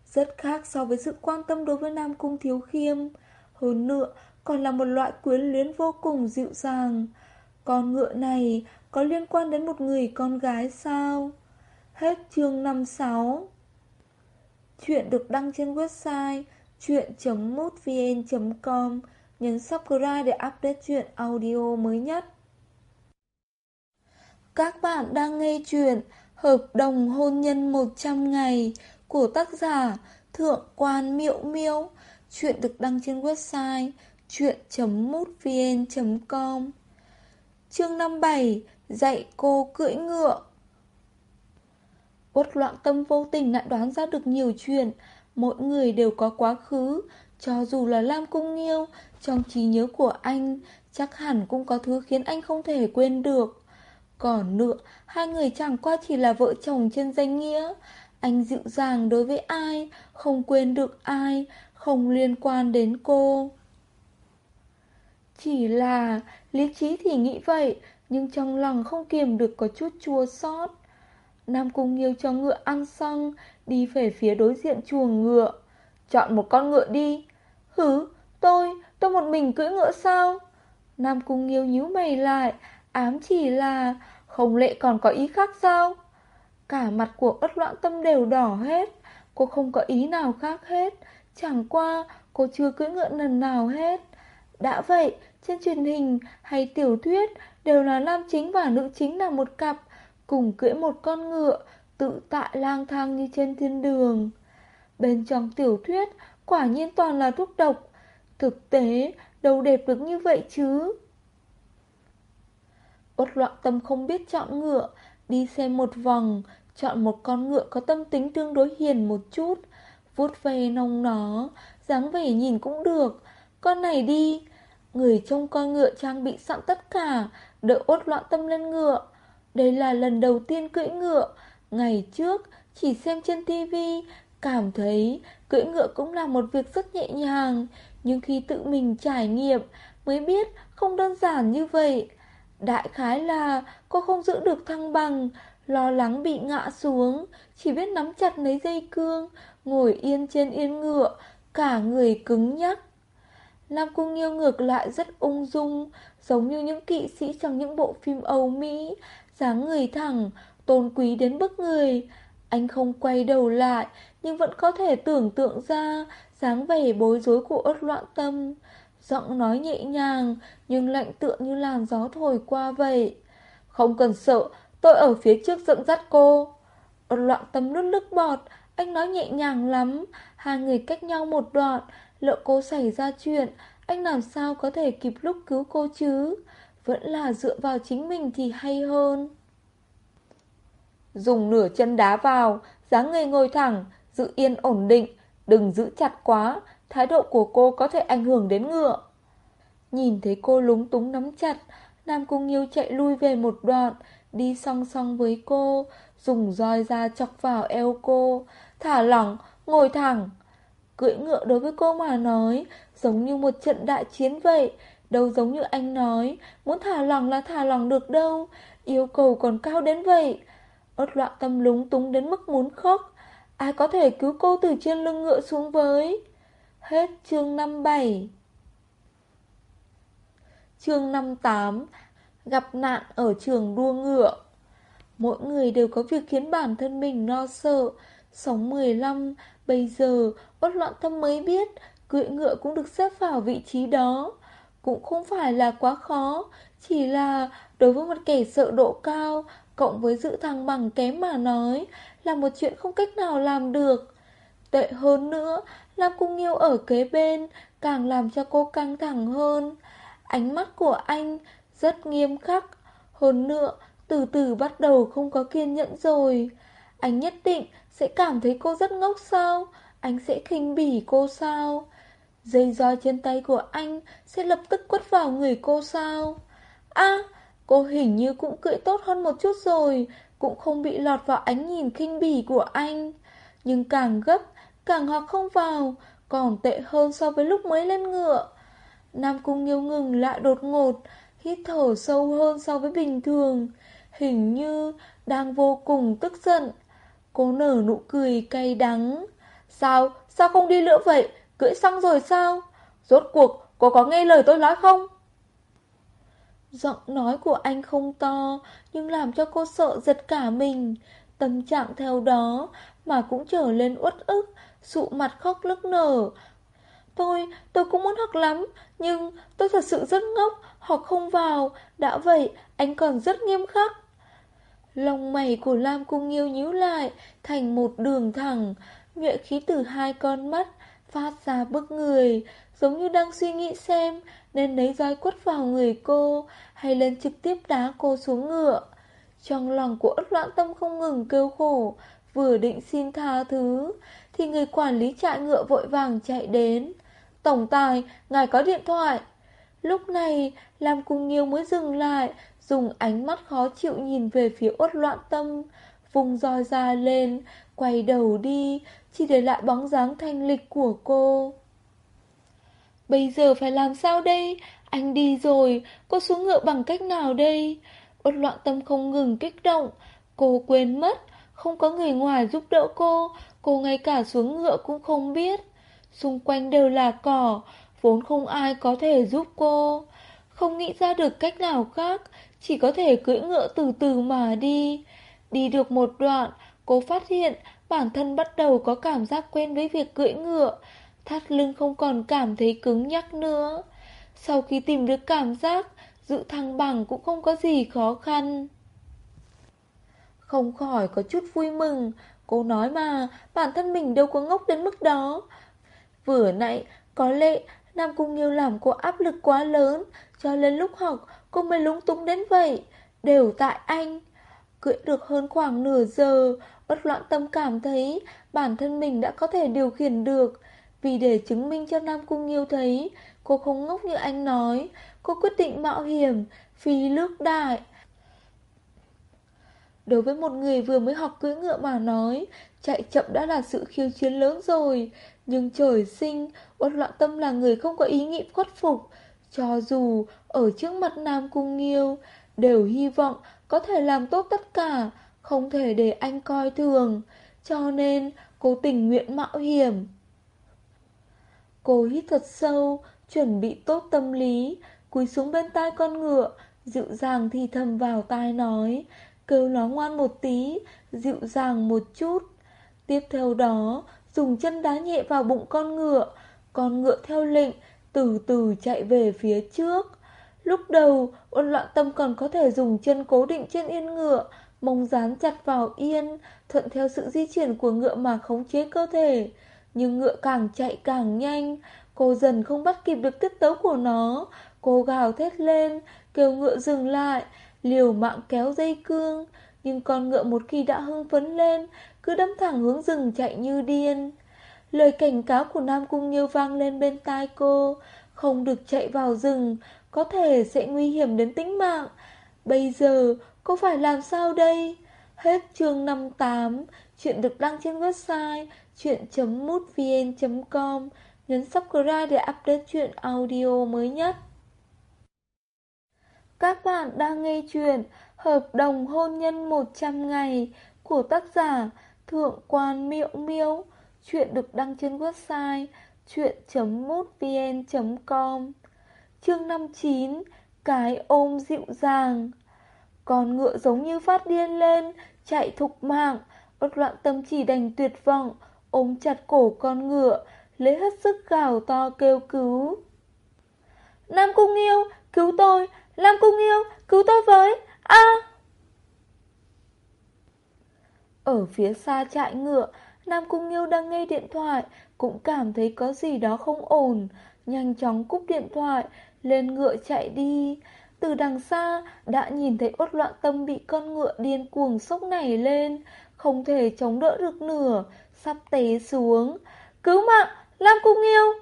Rất khác so với sự quan tâm đối với Nam Cung Thiếu Khiêm. Hơn nữa còn là một loại quyến luyến vô cùng dịu dàng con ngựa này có liên quan đến một người con gái sao? Hết chương 56 Chuyện được đăng trên website chuyện.mútvn.com Nhấn subscribe để update chuyện audio mới nhất. Các bạn đang nghe chuyện Hợp đồng hôn nhân 100 ngày của tác giả Thượng quan Miệu Miêu. Chuyện được đăng trên website chuyện.mútvn.com Chương 57 Dạy cô cưỡi ngựa. Uất loạn tâm vô tình lại đoán ra được nhiều chuyện. Mỗi người đều có quá khứ. Cho dù là Lam Cung Nghiêu, Trong trí nhớ của anh, Chắc hẳn cũng có thứ khiến anh không thể quên được. Còn nữa, Hai người chẳng qua chỉ là vợ chồng trên danh nghĩa. Anh dịu dàng đối với ai, Không quên được ai, Không liên quan đến cô. Chỉ là Lý trí thì nghĩ vậy Nhưng trong lòng không kiềm được có chút chua xót Nam Cung Nghiêu cho ngựa ăn xong, đi về phía đối diện chuồng ngựa. Chọn một con ngựa đi. Hứ, tôi, tôi một mình cưỡi ngựa sao? Nam Cung Nghiêu nhíu mày lại, ám chỉ là không lệ còn có ý khác sao? Cả mặt của ớt loạn tâm đều đỏ hết Cô không có ý nào khác hết Chẳng qua cô chưa cưỡi ngựa lần nào hết Đã vậy trên truyền hình hay tiểu thuyết Đều là nam chính và nữ chính là một cặp, Cùng cưỡi một con ngựa, Tự tại lang thang như trên thiên đường. Bên trong tiểu thuyết, Quả nhiên toàn là thuốc độc. Thực tế, đâu đẹp được như vậy chứ? Uất loạn tâm không biết chọn ngựa, Đi xem một vòng, Chọn một con ngựa có tâm tính tương đối hiền một chút. Vuốt về nông nó, dáng vẻ nhìn cũng được. Con này đi Người trông con ngựa trang bị sẵn tất cả Đợi ốt loạn tâm lên ngựa. Đây là lần đầu tiên cưỡi ngựa. Ngày trước, chỉ xem trên tivi Cảm thấy cưỡi ngựa cũng là một việc rất nhẹ nhàng. Nhưng khi tự mình trải nghiệm, Mới biết không đơn giản như vậy. Đại khái là cô không giữ được thăng bằng, Lo lắng bị ngã xuống, Chỉ biết nắm chặt lấy dây cương, Ngồi yên trên yên ngựa, Cả người cứng nhắc. Nam Cung Nghiêu ngược lại rất ung dung, Giống như những kỵ sĩ trong những bộ phim Âu Mỹ. Dáng người thẳng, Tôn quý đến bức người. Anh không quay đầu lại, Nhưng vẫn có thể tưởng tượng ra dáng vẻ bối rối của ớt loạn tâm. Giọng nói nhẹ nhàng, Nhưng lạnh tựa như làn gió thổi qua vậy. Không cần sợ, Tôi ở phía trước dẫn dắt cô. Ớt loạn tâm lướt lức bọt, Anh nói nhẹ nhàng lắm. Hai người cách nhau một đoạn Lỡ cô xảy ra chuyện Anh làm sao có thể kịp lúc cứu cô chứ? Vẫn là dựa vào chính mình thì hay hơn. Dùng nửa chân đá vào dáng người ngồi thẳng Giữ yên ổn định Đừng giữ chặt quá Thái độ của cô có thể ảnh hưởng đến ngựa. Nhìn thấy cô lúng túng nắm chặt Nam Cung Nghiêu chạy lui về một đoạn Đi song song với cô Dùng roi ra chọc vào eo cô Thả lỏng, ngồi thẳng. Cưỡi ngựa đối với cô mà nói. Giống như một trận đại chiến vậy. Đâu giống như anh nói, Muốn thả lỏng là thả lỏng được đâu. Yêu cầu còn cao đến vậy. Ốt loạn tâm lúng túng đến mức muốn khóc. Ai có thể cứu cô từ trên lưng ngựa xuống với? Hết chương 57 Chương 58 Gặp nạn ở trường đua ngựa. Mỗi người đều có việc khiến bản thân mình lo sợ. Sống 15 Bây giờ bất loạn tâm mới biết, Cưỡi ngựa cũng được xếp vào vị trí đó. Cũng không phải là quá khó, Chỉ là đối với một kẻ sợ độ cao, Cộng với giữ thăng bằng kém mà nói, Là một chuyện không cách nào làm được. Tệ hơn nữa, Lam Cung Nghiêu ở kế bên Càng làm cho cô căng thẳng hơn. Ánh mắt của anh Rất nghiêm khắc, Hơn nữa, từ từ bắt đầu không có kiên nhẫn rồi. Anh nhất định sẽ cảm thấy cô rất ngốc sao? Anh sẽ khinh bỉ cô sao? Dây roi trên tay của anh Sẽ lập tức quất vào người cô sao? A cô hình như cũng cưỡi tốt hơn một chút rồi, Cũng không bị lọt vào ánh nhìn khinh bỉ của anh. Nhưng càng gấp, Càng hoặc không vào, Còn tệ hơn so với lúc mới lên ngựa. Nam Cung Nghiêu ngừng lại đột ngột, Hít thở sâu hơn so với bình thường. Hình như đang vô cùng tức giận. Cô nở nụ cười cay đắng. Sao, sao không đi nữa vậy? Cưỡi xong rồi sao? Rốt cuộc cô có nghe lời tôi nói không? Giọng nói của anh không to Nhưng làm cho cô sợ giật cả mình. Tâm trạng theo đó Mà cũng trở lên uất ức Sụ mặt khóc lức nở. Tôi, tôi cũng muốn học lắm Nhưng tôi thật sự rất ngốc Học không vào. Đã vậy, anh còn rất nghiêm khắc. Lông mày của Lam Cung Nghiêu nhíu lại Thành một đường thẳng. Nhuệ khí từ hai con mắt Phát ra bức người Giống như đang suy nghĩ xem Nên lấy roi quất vào người cô Hay lên trực tiếp đá cô xuống ngựa. Trong lòng của ất loạn tâm không ngừng kêu khổ Vừa định xin tha thứ Thì người quản lý trại ngựa vội vàng chạy đến. Tổng tài, ngài có điện thoại. Lúc này Lam Cung Nghiêu mới dừng lại Dùng ánh mắt khó chịu nhìn về phía uất loạn tâm Vùng roi ra lên, Quay đầu đi, Chỉ để lại bóng dáng thanh lịch của cô. Bây giờ phải làm sao đây? Anh đi rồi, Cô xuống ngựa bằng cách nào đây? Uất loạn tâm không ngừng kích động, Cô quên mất, Không có người ngoài giúp đỡ cô Cô ngay cả xuống ngựa cũng không biết. Xung quanh đều là cỏ, Vốn không ai có thể giúp cô. Không nghĩ ra được cách nào khác chỉ có thể cưỡi ngựa từ từ mà đi Đi được một đoạn, cô phát hiện bản thân bắt đầu có cảm giác quen với việc cưỡi ngựa. Thắt lưng không còn cảm thấy cứng nhắc nữa. Sau khi tìm được cảm giác, giữ thăng bằng cũng không có gì khó khăn. Không khỏi có chút vui mừng, cô nói mà, bản thân mình đâu có ngốc đến mức đó. Vừa nãy, có lẽ Nam Cung Nghiêu làm cô áp lực quá lớn, cho nên lúc học cô mới lúng túng đến vậy. Đều tại anh. Cưỡi được hơn khoảng nửa giờ, bất loạn tâm cảm thấy bản thân mình đã có thể điều khiển được. Vì để chứng minh cho Nam Cung Nghiêu thấy cô không ngốc như anh nói, cô quyết định mạo hiểm, phi lước đại. Đối với một người vừa mới học cưỡi ngựa mà nói, chạy chậm đã là sự khiêu chiến lớn rồi. Nhưng trời sinh, Uất loạn tâm là người không có ý nghĩ khuất phục. Cho dù ở trước mặt Nam Cung Nghiêu, đều hy vọng có thể làm tốt tất cả, không thể để anh coi thường. Cho nên cô tình nguyện mạo hiểm. Cô hít thật sâu, chuẩn bị tốt tâm lý, cúi xuống bên tai con ngựa, dịu dàng thì thầm vào tai nói, kêu nó ngoan một tí, dịu dàng một chút. Tiếp theo đó, dùng chân đá nhẹ vào bụng con ngựa, con ngựa theo lệnh, từ từ chạy về phía trước. Lúc đầu, ôn loạn tâm còn có thể dùng chân cố định trên yên ngựa, mông dán chặt vào yên, thuận theo sự di chuyển của ngựa mà khống chế cơ thể. Nhưng ngựa càng chạy càng nhanh, cô dần không bắt kịp được tiết tấu của nó. Cô gào thét lên, kêu ngựa dừng lại, liều mạng kéo dây cương. Nhưng con ngựa một khi đã hưng phấn lên, cứ đâm thẳng hướng rừng chạy như điên. Lời cảnh cáo của Nam Cung nhiêu vang lên bên tai cô, không được chạy vào rừng, có thể sẽ nguy hiểm đến tính mạng. Bây giờ, cô phải làm sao đây? Hết chương 58, chuyện được đăng trên website chuyện.mútvn.com. Nhấn subscribe để update chuyện audio mới nhất. Các bạn đang nghe chuyện Hợp đồng hôn nhân 100 ngày của tác giả Thượng quan Miệu Miễu. Chuyện được đăng trên website chuyện.mútvn.com Chương 59 Cái ôm dịu dàng. Con ngựa giống như phát điên lên Chạy thục mạng Bất loạn tâm chỉ đành tuyệt vọng Ôm chặt cổ con ngựa Lấy hết sức gào to kêu cứu. Nam Cung Yêu Cứu tôi! Nam Cung Yêu Cứu tôi với! A! Ở phía xa trại ngựa Nam Cung Nghiêu đang nghe điện thoại, cũng cảm thấy có gì đó không ổn, nhanh chóng cúp điện thoại, lên ngựa chạy đi. Từ đằng xa đã nhìn thấy ốt loạn tâm bị con ngựa điên cuồng sốc nảy lên, không thể chống đỡ được nửa, sắp té xuống. Cứu mạng, Lam Cung Nghiêu!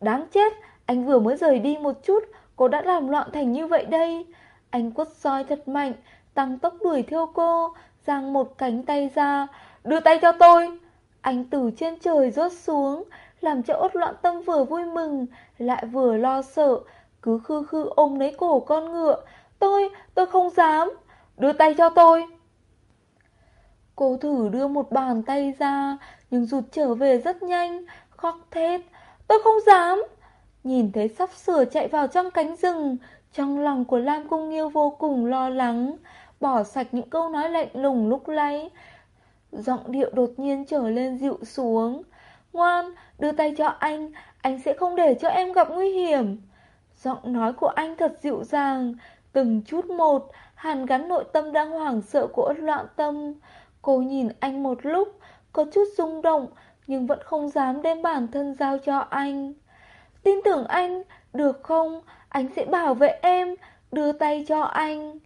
Đáng chết, anh vừa mới rời đi một chút, cô đã làm loạn thành như vậy đây. Anh quất roi thật mạnh, tăng tốc đuổi theo cô, giang một cánh tay ra, Đưa tay cho tôi Anh từ trên trời rớt xuống làm cho ốt loạn tâm vừa vui mừng Lại vừa lo sợ. Cứ khư khư ôm lấy cổ con ngựa. Tôi, tôi không dám. Đưa tay cho tôi. Cô thử đưa một bàn tay ra Nhưng rụt trở về rất nhanh. Khóc thét. Tôi không dám. Nhìn thấy sắp sửa chạy vào trong cánh rừng Trong lòng của Lam Cung Nghiêu vô cùng lo lắng. Bỏ sạch những câu nói lạnh lùng lúc nãy. Giọng điệu đột nhiên trở lên dịu xuống. Ngoan, đưa tay cho anh. Anh sẽ không để cho em gặp nguy hiểm. Giọng nói của anh thật dịu dàng. Từng chút một Hàn gắn nội tâm đang hoảng sợ của ất loạn tâm. Cô nhìn anh một lúc Có chút rung động Nhưng vẫn không dám đem bản thân giao cho anh. Tin tưởng anh Được không? Anh sẽ bảo vệ em Đưa tay cho anh.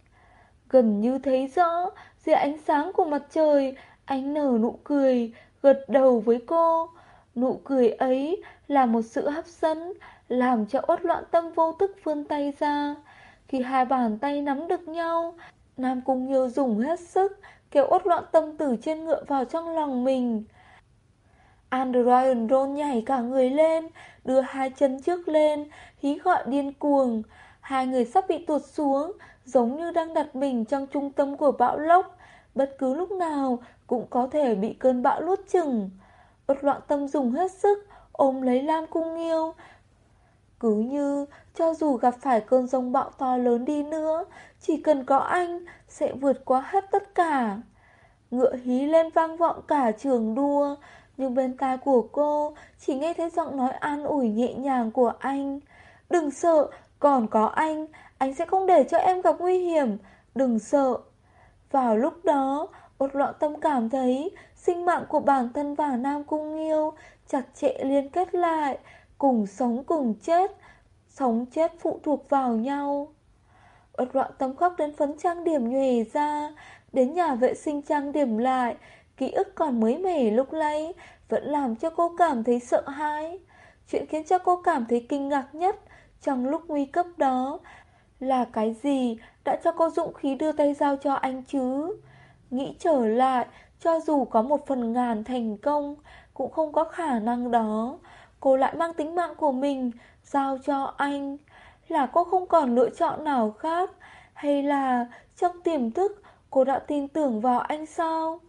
Gần như thấy rõ Dưới ánh sáng của mặt trời anh nở nụ cười, gật đầu với cô. Nụ cười ấy là một sự hấp dẫn, làm cho ốt loạn tâm vô thức vươn tay ra. Khi hai bàn tay nắm được nhau, Nam Cung Nhiêu dùng hết sức, kéo ốt loạn tâm từ trên ngựa vào trong lòng mình. Android Ron nhảy cả người lên, đưa hai chân trước lên, hí gọi điên cuồng. Hai người sắp bị tuột xuống, giống như đang đặt mình trong trung tâm của bão lốc. Bất cứ lúc nào cũng có thể bị cơn bão lút chừng. Bất loạn tâm dùng hết sức, ôm lấy Lam Cung Nghiêu. Cứ như cho dù gặp phải cơn rông bão to lớn đi nữa, chỉ cần có anh sẽ vượt qua hết tất cả. Ngựa hí lên vang vọng cả trường đua, nhưng bên tai của cô chỉ nghe thấy giọng nói an ủi nhẹ nhàng của anh. Đừng sợ, còn có anh, anh sẽ không để cho em gặp nguy hiểm, đừng sợ. Vào lúc đó, một loạn tâm cảm thấy sinh mạng của bản thân và Nam Cung Nghiêu chặt chẽ liên kết lại, cùng sống cùng chết, sống chết phụ thuộc vào nhau. Ốt loạn tâm khóc đến phấn trang điểm nhòe ra, đến nhà vệ sinh trang điểm lại, ký ức còn mới mẻ lúc lấy, vẫn làm cho cô cảm thấy sợ hãi. Chuyện khiến cho cô cảm thấy kinh ngạc nhất trong lúc nguy cấp đó là cái gì đã cho cô dũng khí đưa tay giao cho anh chứ? Nghĩ trở lại, cho dù có một phần ngàn thành công, cũng không có khả năng đó. Cô lại mang tính mạng của mình, giao cho anh. Là cô không còn lựa chọn nào khác, hay là trong tiềm thức cô đã tin tưởng vào anh sao?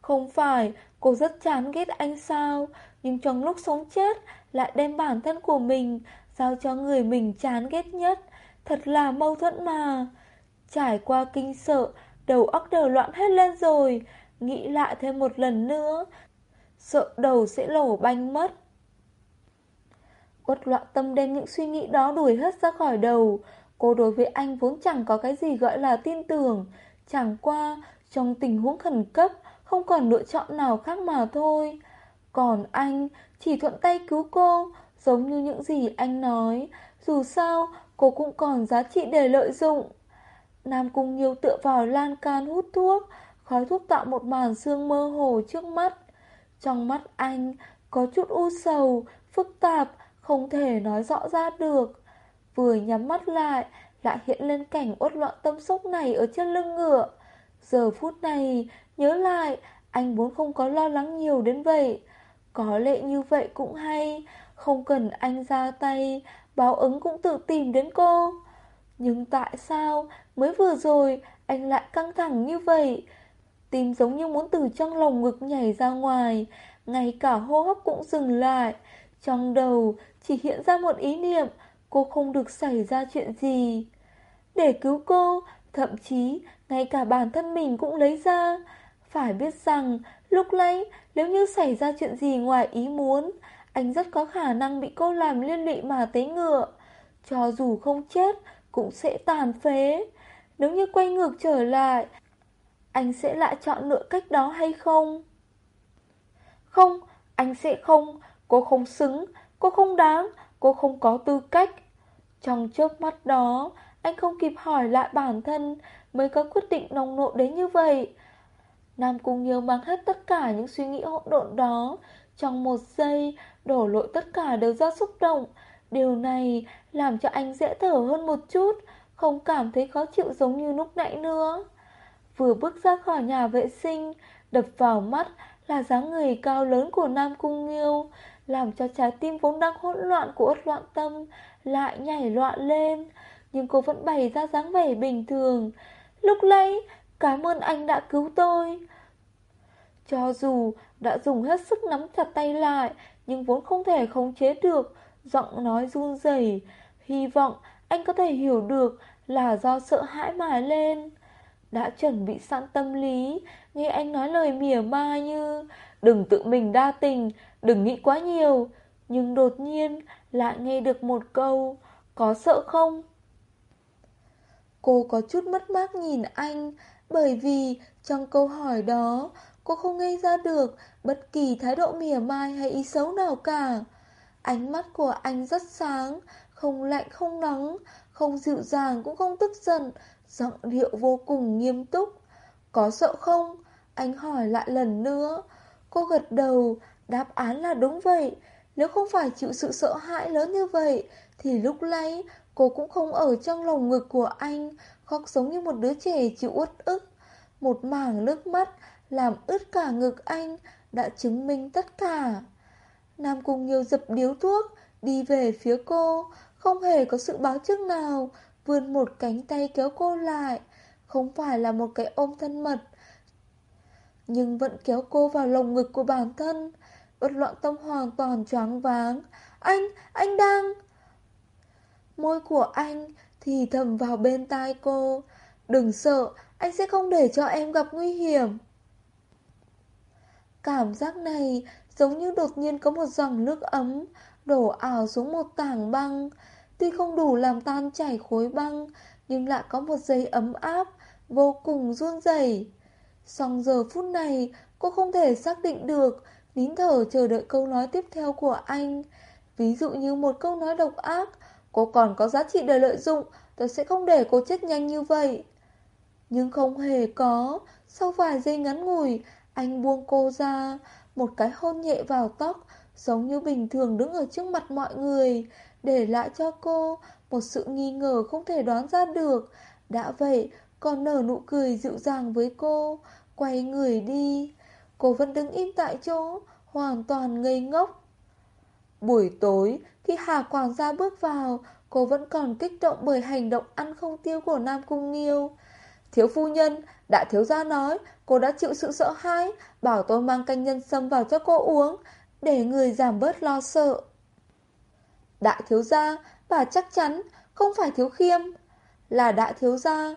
Không phải cô rất chán ghét anh sao, nhưng trong lúc sống chết lại đem bản thân của mình giao cho người mình chán ghét nhất. Thật là mâu thuẫn mà. Trải qua kinh sợ, đầu óc đều loạn hết lên rồi. Nghĩ lại thêm một lần nữa, sợ đầu sẽ lổ banh mất. Uất loạn tâm đem những suy nghĩ đó đuổi hết ra khỏi đầu. Cô đối với anh vốn chẳng có cái gì gọi là tin tưởng. Chẳng qua, trong tình huống khẩn cấp, không còn lựa chọn nào khác mà thôi. Còn anh chỉ thuận tay cứu cô, giống như những gì anh nói. Dù sao, cô cũng còn giá trị để lợi dụng. Nam Cung Nghiêu tựa vào lan can hút thuốc, khói thuốc tạo một màn sương mơ hồ trước mắt. Trong mắt anh có chút u sầu, phức tạp, không thể nói rõ ra được. Vừa nhắm mắt lại, lại hiện lên cảnh uất loạn tâm sốc này ở trên lưng ngựa. Giờ phút này, nhớ lại, anh vốn không có lo lắng nhiều đến vậy. Có lẽ như vậy cũng hay, không cần anh ra tay, báo ứng cũng tự tìm đến cô. Nhưng tại sao mới vừa rồi anh lại căng thẳng như vậy? Tim giống như muốn từ trong lồng ngực nhảy ra ngoài, ngay cả hô hấp cũng dừng lại. Trong đầu chỉ hiện ra một ý niệm, cô không được xảy ra chuyện gì. Để cứu cô, thậm chí ngay cả bản thân mình cũng lấy ra. Phải biết rằng, lúc nãy nếu như xảy ra chuyện gì ngoài ý muốn, anh rất có khả năng bị cô làm liên lụy mà tế ngựa. Cho dù không chết, cũng sẽ tàn phế. Nếu như quay ngược trở lại, anh sẽ lại chọn lựa cách đó hay không? Không, anh sẽ không, cô không xứng, cô không đáng, cô không có tư cách. Trong chớp mắt đó, anh không kịp hỏi lại bản thân mới có quyết định nồng nộ đến như vậy. Nam Cung Nghiêu mang hết tất cả những suy nghĩ hỗn độn đó, trong một giây đổ lỗi tất cả đều ra xúc động. Điều này làm cho anh dễ thở hơn một chút, không cảm thấy khó chịu giống như lúc nãy nữa. Vừa bước ra khỏi nhà vệ sinh, đập vào mắt là dáng người cao lớn của Nam Cung Nghiêu, làm cho trái tim vốn đang hỗn loạn của ất loạn tâm lại nhảy loạn lên. Nhưng cô vẫn bày ra dáng vẻ bình thường. Lúc nãy, cảm ơn anh đã cứu tôi. Cho dù đã dùng hết sức nắm chặt tay lại, nhưng vốn không thể khống chế được, giọng nói run rẩy. Hy vọng anh có thể hiểu được là do sợ hãi mà lên. Đã chuẩn bị sẵn tâm lý, nghe anh nói lời mỉa mai như Đừng tự mình đa tình, đừng nghĩ quá nhiều. Nhưng đột nhiên lại nghe được một câu, có sợ không? Cô có chút mất mát nhìn anh, bởi vì trong câu hỏi đó, cô không nghe ra được bất kỳ thái độ mỉa mai hay ý xấu nào cả. Ánh mắt của anh rất sáng, không lạnh không nóng, không dịu dàng cũng không tức giận, giọng điệu vô cùng nghiêm túc. Có sợ không? Anh hỏi lại lần nữa. Cô gật đầu, đáp án là đúng vậy. Nếu không phải chịu sự sợ hãi lớn như vậy, thì lúc nãy cô cũng không ở trong lồng ngực của anh, khóc giống như một đứa trẻ chịu uất ức. Một mảng nước mắt làm ướt cả ngực anh đã chứng minh tất cả. Nam cùng nhiều dập điếu thuốc, đi về phía cô, không hề có sự báo trước nào, vươn một cánh tay kéo cô lại. Không phải là một cái ôm thân mật, nhưng vẫn kéo cô vào lồng ngực của bản thân. Bất loạn tâm hoàn toàn choáng váng. Anh, anh đang... Môi của anh thì thầm vào bên tai cô Đừng sợ, anh sẽ không để cho em gặp nguy hiểm Cảm giác này giống như đột nhiên có một dòng nước ấm Đổ ảo xuống một tảng băng. Tuy không đủ làm tan chảy khối băng, Nhưng lại có một giây ấm áp, Vô cùng run rẩy. Xong giờ phút này, Cô không thể xác định được, Nín thở chờ đợi câu nói tiếp theo của anh. Ví dụ như một câu nói độc ác, Cô còn có giá trị để lợi dụng, Tôi sẽ không để cô chết nhanh như vậy. Nhưng không hề có. Sau vài giây ngắn ngủi, Anh buông cô ra, Một cái hôn nhẹ vào tóc Giống như bình thường đứng ở trước mặt mọi người. Để lại cho cô Một sự nghi ngờ không thể đoán ra được. Đã vậy còn nở nụ cười dịu dàng với cô, Quay người đi. Cô vẫn đứng im tại chỗ, Hoàn toàn ngây ngốc. Buổi tối, khi Hà Quảng gia bước vào, Cô vẫn còn kích động bởi hành động ăn không tiêu của Nam Cung Nghiêu. Thiếu phu nhân, Đã thiếu gia nói, Cô đã chịu sự sợ hãi, Bảo tôi mang canh nhân sâm vào cho cô uống. Để người giảm bớt lo sợ. Đại thiếu gia, Bà chắc chắn Không phải thiếu khiêm. Là đại thiếu gia,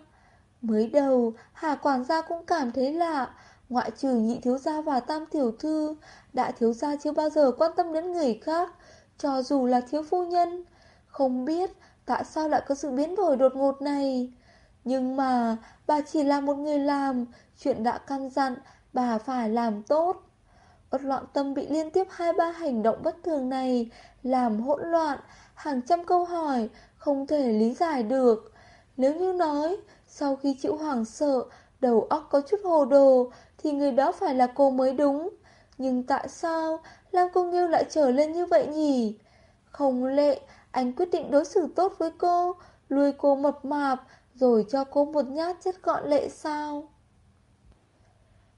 Mới đầu Hà quản gia cũng cảm thấy lạ. Ngoại trừ nhị thiếu gia và tam tiểu thư, Đại thiếu gia chưa bao giờ quan tâm đến người khác, Cho dù là thiếu phu nhân. Không biết tại sao lại có sự biến đổi đột ngột này. Nhưng mà bà chỉ là một người làm, Chuyện đã căn dặn, bà phải làm tốt. Ất loạn tâm bị liên tiếp hai ba hành động bất thường này Làm hỗn loạn, Hàng trăm câu hỏi Không thể lý giải được. Nếu như nói, Sau khi chịu hoảng sợ, Đầu óc có chút hồ đồ, Thì người đó phải là cô mới đúng. Nhưng tại sao Lam Công Nghiêu lại trở lên như vậy nhỉ? Không lệ Anh quyết định đối xử tốt với cô Lùi cô mập mạp, Rồi cho cô một nhát chất gọn lệ sao?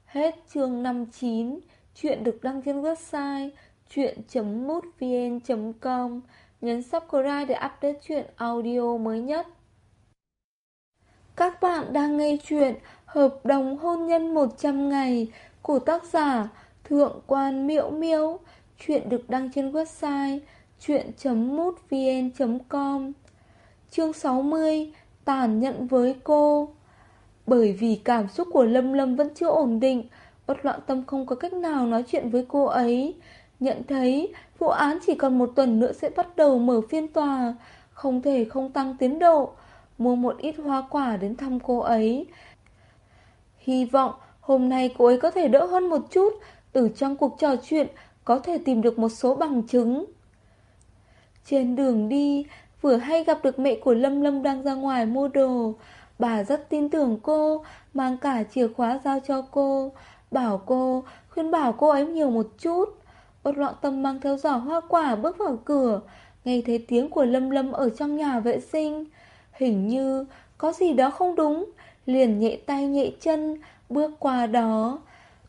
Hết chương 59 Chuyện được đăng trên website chuyện.mútvn.com Nhấn subscribe để update chuyện audio mới nhất. Các bạn đang nghe chuyện Hợp đồng hôn nhân 100 ngày của tác giả Thượng quan Miễu Miễu. Chuyện được đăng trên website chuyện.mútvn.com Chương 60 Tàn nhận với cô. Bởi vì cảm xúc của Lâm Lâm vẫn chưa ổn định Bất loạn tâm không có cách nào nói chuyện với cô ấy. Nhận thấy vụ án chỉ còn một tuần nữa sẽ bắt đầu mở phiên tòa, Không thể không tăng tiến độ, Mua một ít hoa quả đến thăm cô ấy. Hy vọng hôm nay cô ấy có thể đỡ hơn một chút, Từ trong cuộc trò chuyện có thể tìm được một số bằng chứng. Trên đường đi, Vừa hay gặp được mẹ của Lâm Lâm đang ra ngoài mua đồ. Bà rất tin tưởng cô, Mang cả chìa khóa giao cho cô. Bảo cô, Khuyên bảo cô ấy nhiều một chút. Bất loạn tâm mang theo giỏ hoa quả bước vào cửa, Nghe thấy tiếng của Lâm Lâm ở trong nhà vệ sinh. Hình như có gì đó không đúng, Liền nhẹ tay nhẹ chân Bước qua đó.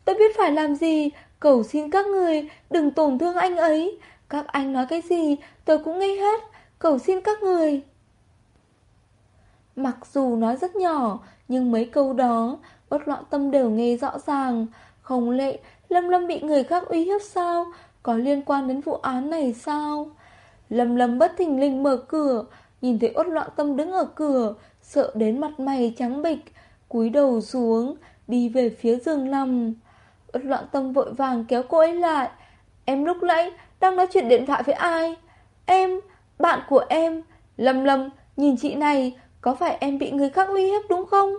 Tôi biết phải làm gì, Cầu xin các người đừng tổn thương anh ấy. Các anh nói cái gì, tôi cũng nghe hết, Cầu xin các người. Mặc dù nói rất nhỏ, Nhưng mấy câu đó Bất loạn tâm đều nghe rõ ràng. Không lệ Lâm Lâm bị người khác uy hiếp sao? Có liên quan đến vụ án này sao? Lâm Lâm bất thình lình mở cửa Nhìn thấy ốt loạn tâm đứng ở cửa Sợ đến mặt mày trắng bịch cúi đầu xuống Đi về phía giường nằm. Ốt loạn tâm vội vàng kéo cô ấy lại. Em lúc nãy đang nói chuyện điện thoại với ai? Em, bạn của em. Lâm Lâm, nhìn chị này Có phải em bị người khác uy hiếp đúng không?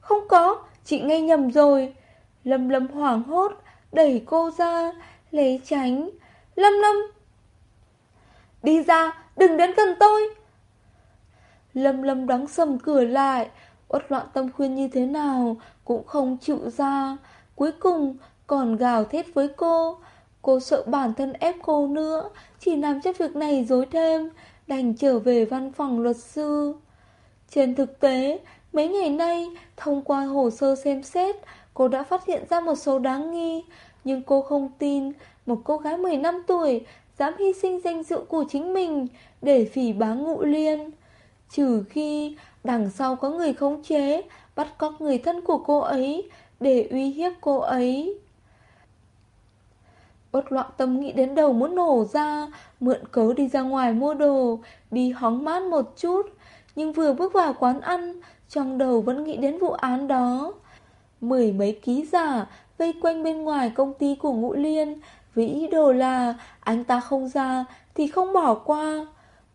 Không có, chị nghe nhầm rồi. Lâm Lâm hoảng hốt, Đẩy cô ra Lấy tránh. Lâm Lâm! Đi ra, đừng đến gần tôi! Lâm Lâm đóng sầm cửa lại. Uất loạn tâm khuyên như thế nào Cũng không chịu ra. Cuối cùng còn gào thét với cô. Cô sợ bản thân ép cô nữa, Chỉ làm cho việc này dối thêm, Đành trở về văn phòng luật sư. Trên thực tế Mấy ngày nay Thông qua hồ sơ xem xét Cô đã phát hiện ra một số đáng nghi. Nhưng cô không tin Một cô gái 15 tuổi Dám hy sinh danh dự của chính mình Để phỉ báng ngụ liên. Trừ khi đằng sau có người khống chế Bắt cóc người thân của cô ấy Để uy hiếp cô ấy. Bất loạn tâm nghĩ đến đầu muốn nổ ra, mượn cớ đi ra ngoài mua đồ, đi hóng mát một chút. Nhưng vừa bước vào quán ăn, trong đầu vẫn nghĩ đến vụ án đó. Mười mấy ký giả vây quanh bên ngoài công ty của Ngũ Liên, với ý đồ là anh ta không ra thì không bỏ qua.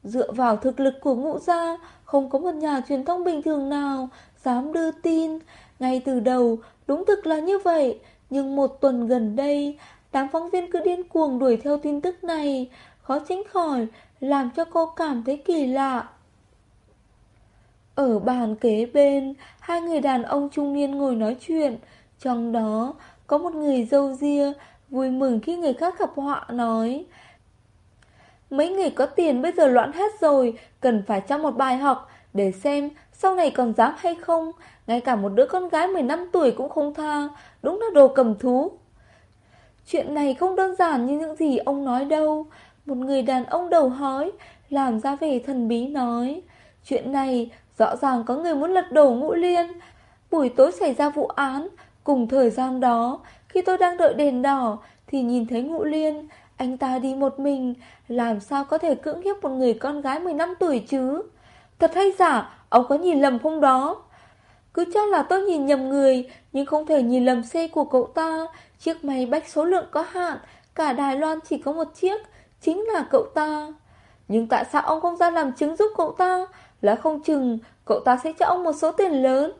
Dựa vào thực lực của ngũ gia, không có một nhà truyền thông bình thường nào dám đưa tin. Ngay từ đầu, đúng thực là như vậy, nhưng một tuần gần đây, đám phóng viên cứ điên cuồng đuổi theo tin tức này, khó tránh khỏi, làm cho cô cảm thấy kỳ lạ. Ở bàn kế bên, hai người đàn ông trung niên ngồi nói chuyện, trong đó có một người dâu ria, vui mừng khi người khác gặp họa nói. Mấy người có tiền bây giờ loạn hết rồi, cần phải cho một bài học để xem sau này còn dám hay không. Ngay cả một đứa con gái 15 tuổi cũng không tha, đúng là đồ cầm thú. Chuyện này không đơn giản như những gì ông nói đâu. Một người đàn ông đầu hói, làm ra vẻ thần bí nói. Chuyện này rõ ràng có người muốn lật đổ ngũ liên. Buổi tối xảy ra vụ án, cùng thời gian đó, khi tôi đang đợi đèn đỏ, thì nhìn thấy ngũ liên, anh ta đi một mình, làm sao có thể cưỡng hiếp một người con gái 15 tuổi chứ? Thật hay giả, ông có nhìn lầm không đó? Cứ cho là tôi nhìn nhầm người, nhưng không thể nhìn lầm xe của cậu ta. Chiếc máy bách số lượng có hạn, cả Đài Loan chỉ có một chiếc, chính là cậu ta. Nhưng tại sao ông không ra làm chứng giúp cậu ta? Là không chừng, cậu ta sẽ cho ông một số tiền lớn.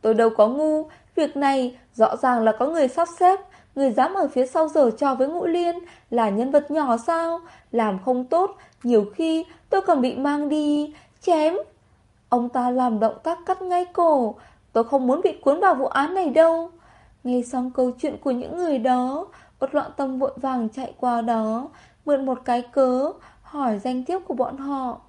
Tôi đâu có ngu, việc này rõ ràng là có người sắp xếp, Người dám ở phía sau giờ trò với Ngũ Liên Là nhân vật nhỏ sao Làm không tốt Nhiều khi tôi còn bị mang đi Chém. Ông ta làm động tác cắt ngay cổ Tôi không muốn bị cuốn vào vụ án này đâu. Nghe xong câu chuyện của những người đó Bất loạn tâm vội vàng chạy qua đó Mượn một cái cớ Hỏi danh thiếp của bọn họ.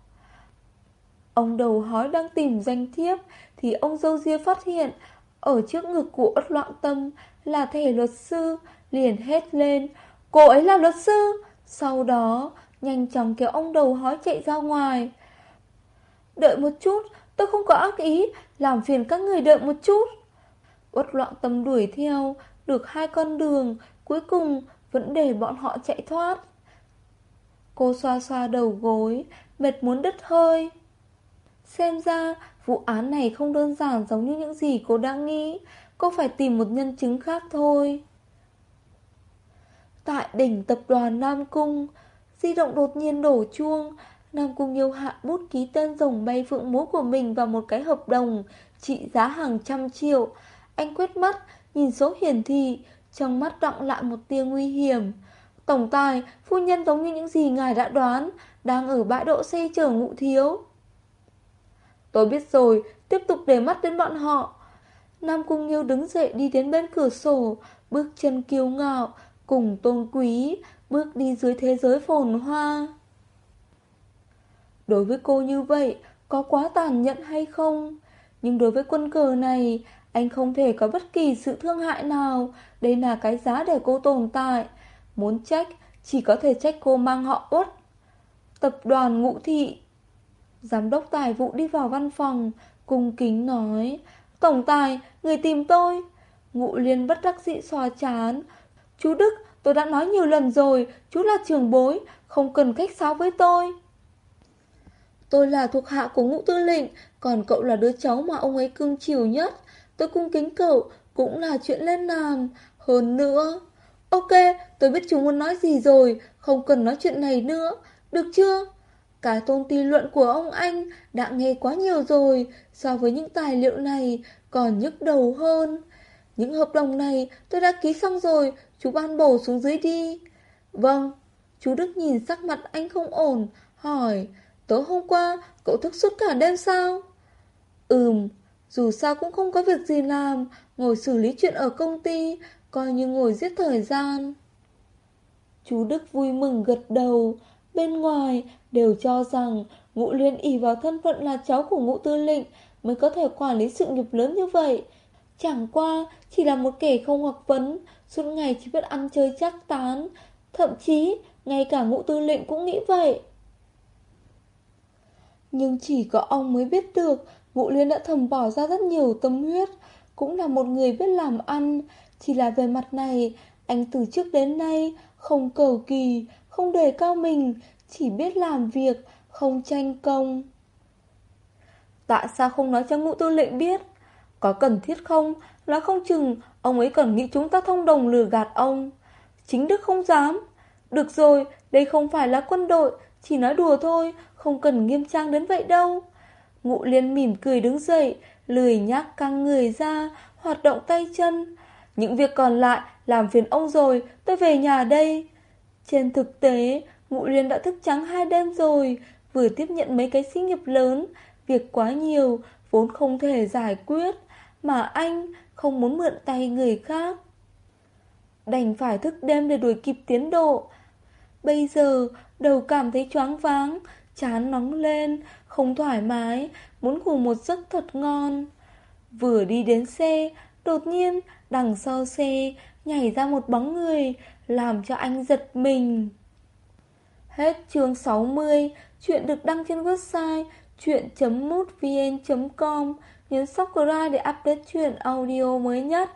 Ông đầu hói đang tìm danh thiếp Thì ông dâu ria phát hiện Ở trước ngực của ất loạn tâm là thẻ luật sư, liền hét lên, cô ấy là luật sư. Sau đó, nhanh chóng kéo ông đầu hói chạy ra ngoài. Đợi một chút, tôi không có ác ý, làm phiền các người đợi một chút. Uất loạn tâm đuổi theo, được hai con đường, cuối cùng vẫn để bọn họ chạy thoát. Cô xoa xoa đầu gối, mệt muốn đứt hơi. Xem ra, vụ án này không đơn giản giống như những gì cô đang nghĩ. Cô phải tìm một nhân chứng khác thôi. Tại đỉnh tập đoàn Nam Cung Di động đột nhiên đổ chuông. Nam Cung yêu hạ bút ký tên rồng bay phượng múa của mình vào một cái hợp đồng Trị giá hàng trăm triệu. Anh quét mắt Nhìn số hiển thị Trong mắt đọng lại một tia nguy hiểm. Tổng tài, phu nhân giống như những gì ngài đã đoán Đang ở bãi độ xe chở ngụ thiếu. Tôi biết rồi Tiếp tục để mắt đến bọn họ Nam Cung Nghiêu đứng dậy đi đến bên cửa sổ, bước chân kiêu ngạo, cùng tôn quý, bước đi dưới thế giới phồn hoa. Đối với cô như vậy, có quá tàn nhẫn hay không? Nhưng đối với quân cờ này, anh không thể có bất kỳ sự thương hại nào. Đây là cái giá để cô tồn tại. Muốn trách, chỉ có thể trách cô mang họ út. Tập đoàn ngũ thị. Giám đốc tài vụ đi vào văn phòng, cung kính nói, Tổng tài, người tìm tôi. Ngụ liên bất đắc dĩ xoa chán. Chú Đức, tôi đã nói nhiều lần rồi, chú là trường bối, không cần khách sáo với tôi. Tôi là thuộc hạ của ngũ tư lệnh, còn cậu là đứa cháu mà ông ấy cưng chiều nhất. Tôi cung kính cậu, cũng là chuyện lên làm. Hơn nữa... Ok, tôi biết chú muốn nói gì rồi, không cần nói chuyện này nữa. Được chưa? Cái tôn ti luận của ông anh đã nghe quá nhiều rồi, so với những tài liệu này còn nhức đầu hơn. Những hợp đồng này tôi đã ký xong rồi, chú ban bổ xuống dưới đi. Vâng, chú Đức nhìn sắc mặt anh không ổn, hỏi, tối hôm qua cậu thức suốt cả đêm sao? Ừm, dù sao cũng không có việc gì làm, ngồi xử lý chuyện ở công ty, coi như ngồi giết thời gian. Chú Đức vui mừng gật đầu, Bên ngoài đều cho rằng Ngũ Liên ỉ vào thân phận là cháu của Ngũ Tư lệnh mới có thể quản lý sự nghiệp lớn như vậy. Chẳng qua chỉ là một kẻ không học vấn, suốt ngày chỉ biết ăn chơi chắc tán. Thậm chí, ngay cả Ngũ Tư lệnh cũng nghĩ vậy. Nhưng chỉ có ông mới biết được Ngũ Liên đã thầm bỏ ra rất nhiều tâm huyết Cũng là một người biết làm ăn Chỉ là về mặt này Anh từ trước đến nay không cầu kỳ, không đề cao mình, chỉ biết làm việc, không tranh công. Tại sao không nói cho ngũ tư lệnh biết? Có cần thiết không? Nói không chừng, ông ấy còn nghĩ chúng ta thông đồng lừa gạt ông. Chính Đức không dám. Được rồi, đây không phải là quân đội, chỉ nói đùa thôi, không cần nghiêm trang đến vậy đâu. Ngụ liên mỉm cười đứng dậy, lười nhác căng người ra, hoạt động tay chân. Những việc còn lại làm phiền ông rồi, tôi về nhà đây. Trên thực tế, Ngụ Liên đã thức trắng hai đêm rồi, vừa tiếp nhận mấy cái xí nghiệp lớn, việc quá nhiều, vốn không thể giải quyết, mà anh không muốn mượn tay người khác. Đành phải thức đêm để đuổi kịp tiến độ. Bây giờ, đầu cảm thấy choáng váng, chán nóng lên, không thoải mái, muốn ngủ một giấc thật ngon. Vừa đi đến xe, đột nhiên đằng sau xe nhảy ra một bóng người, làm cho anh giật mình. Hết chương 60, chuyện được đăng trên website chuyện.mútvn.com. Nhấn subscribe để update chuyện audio mới nhất.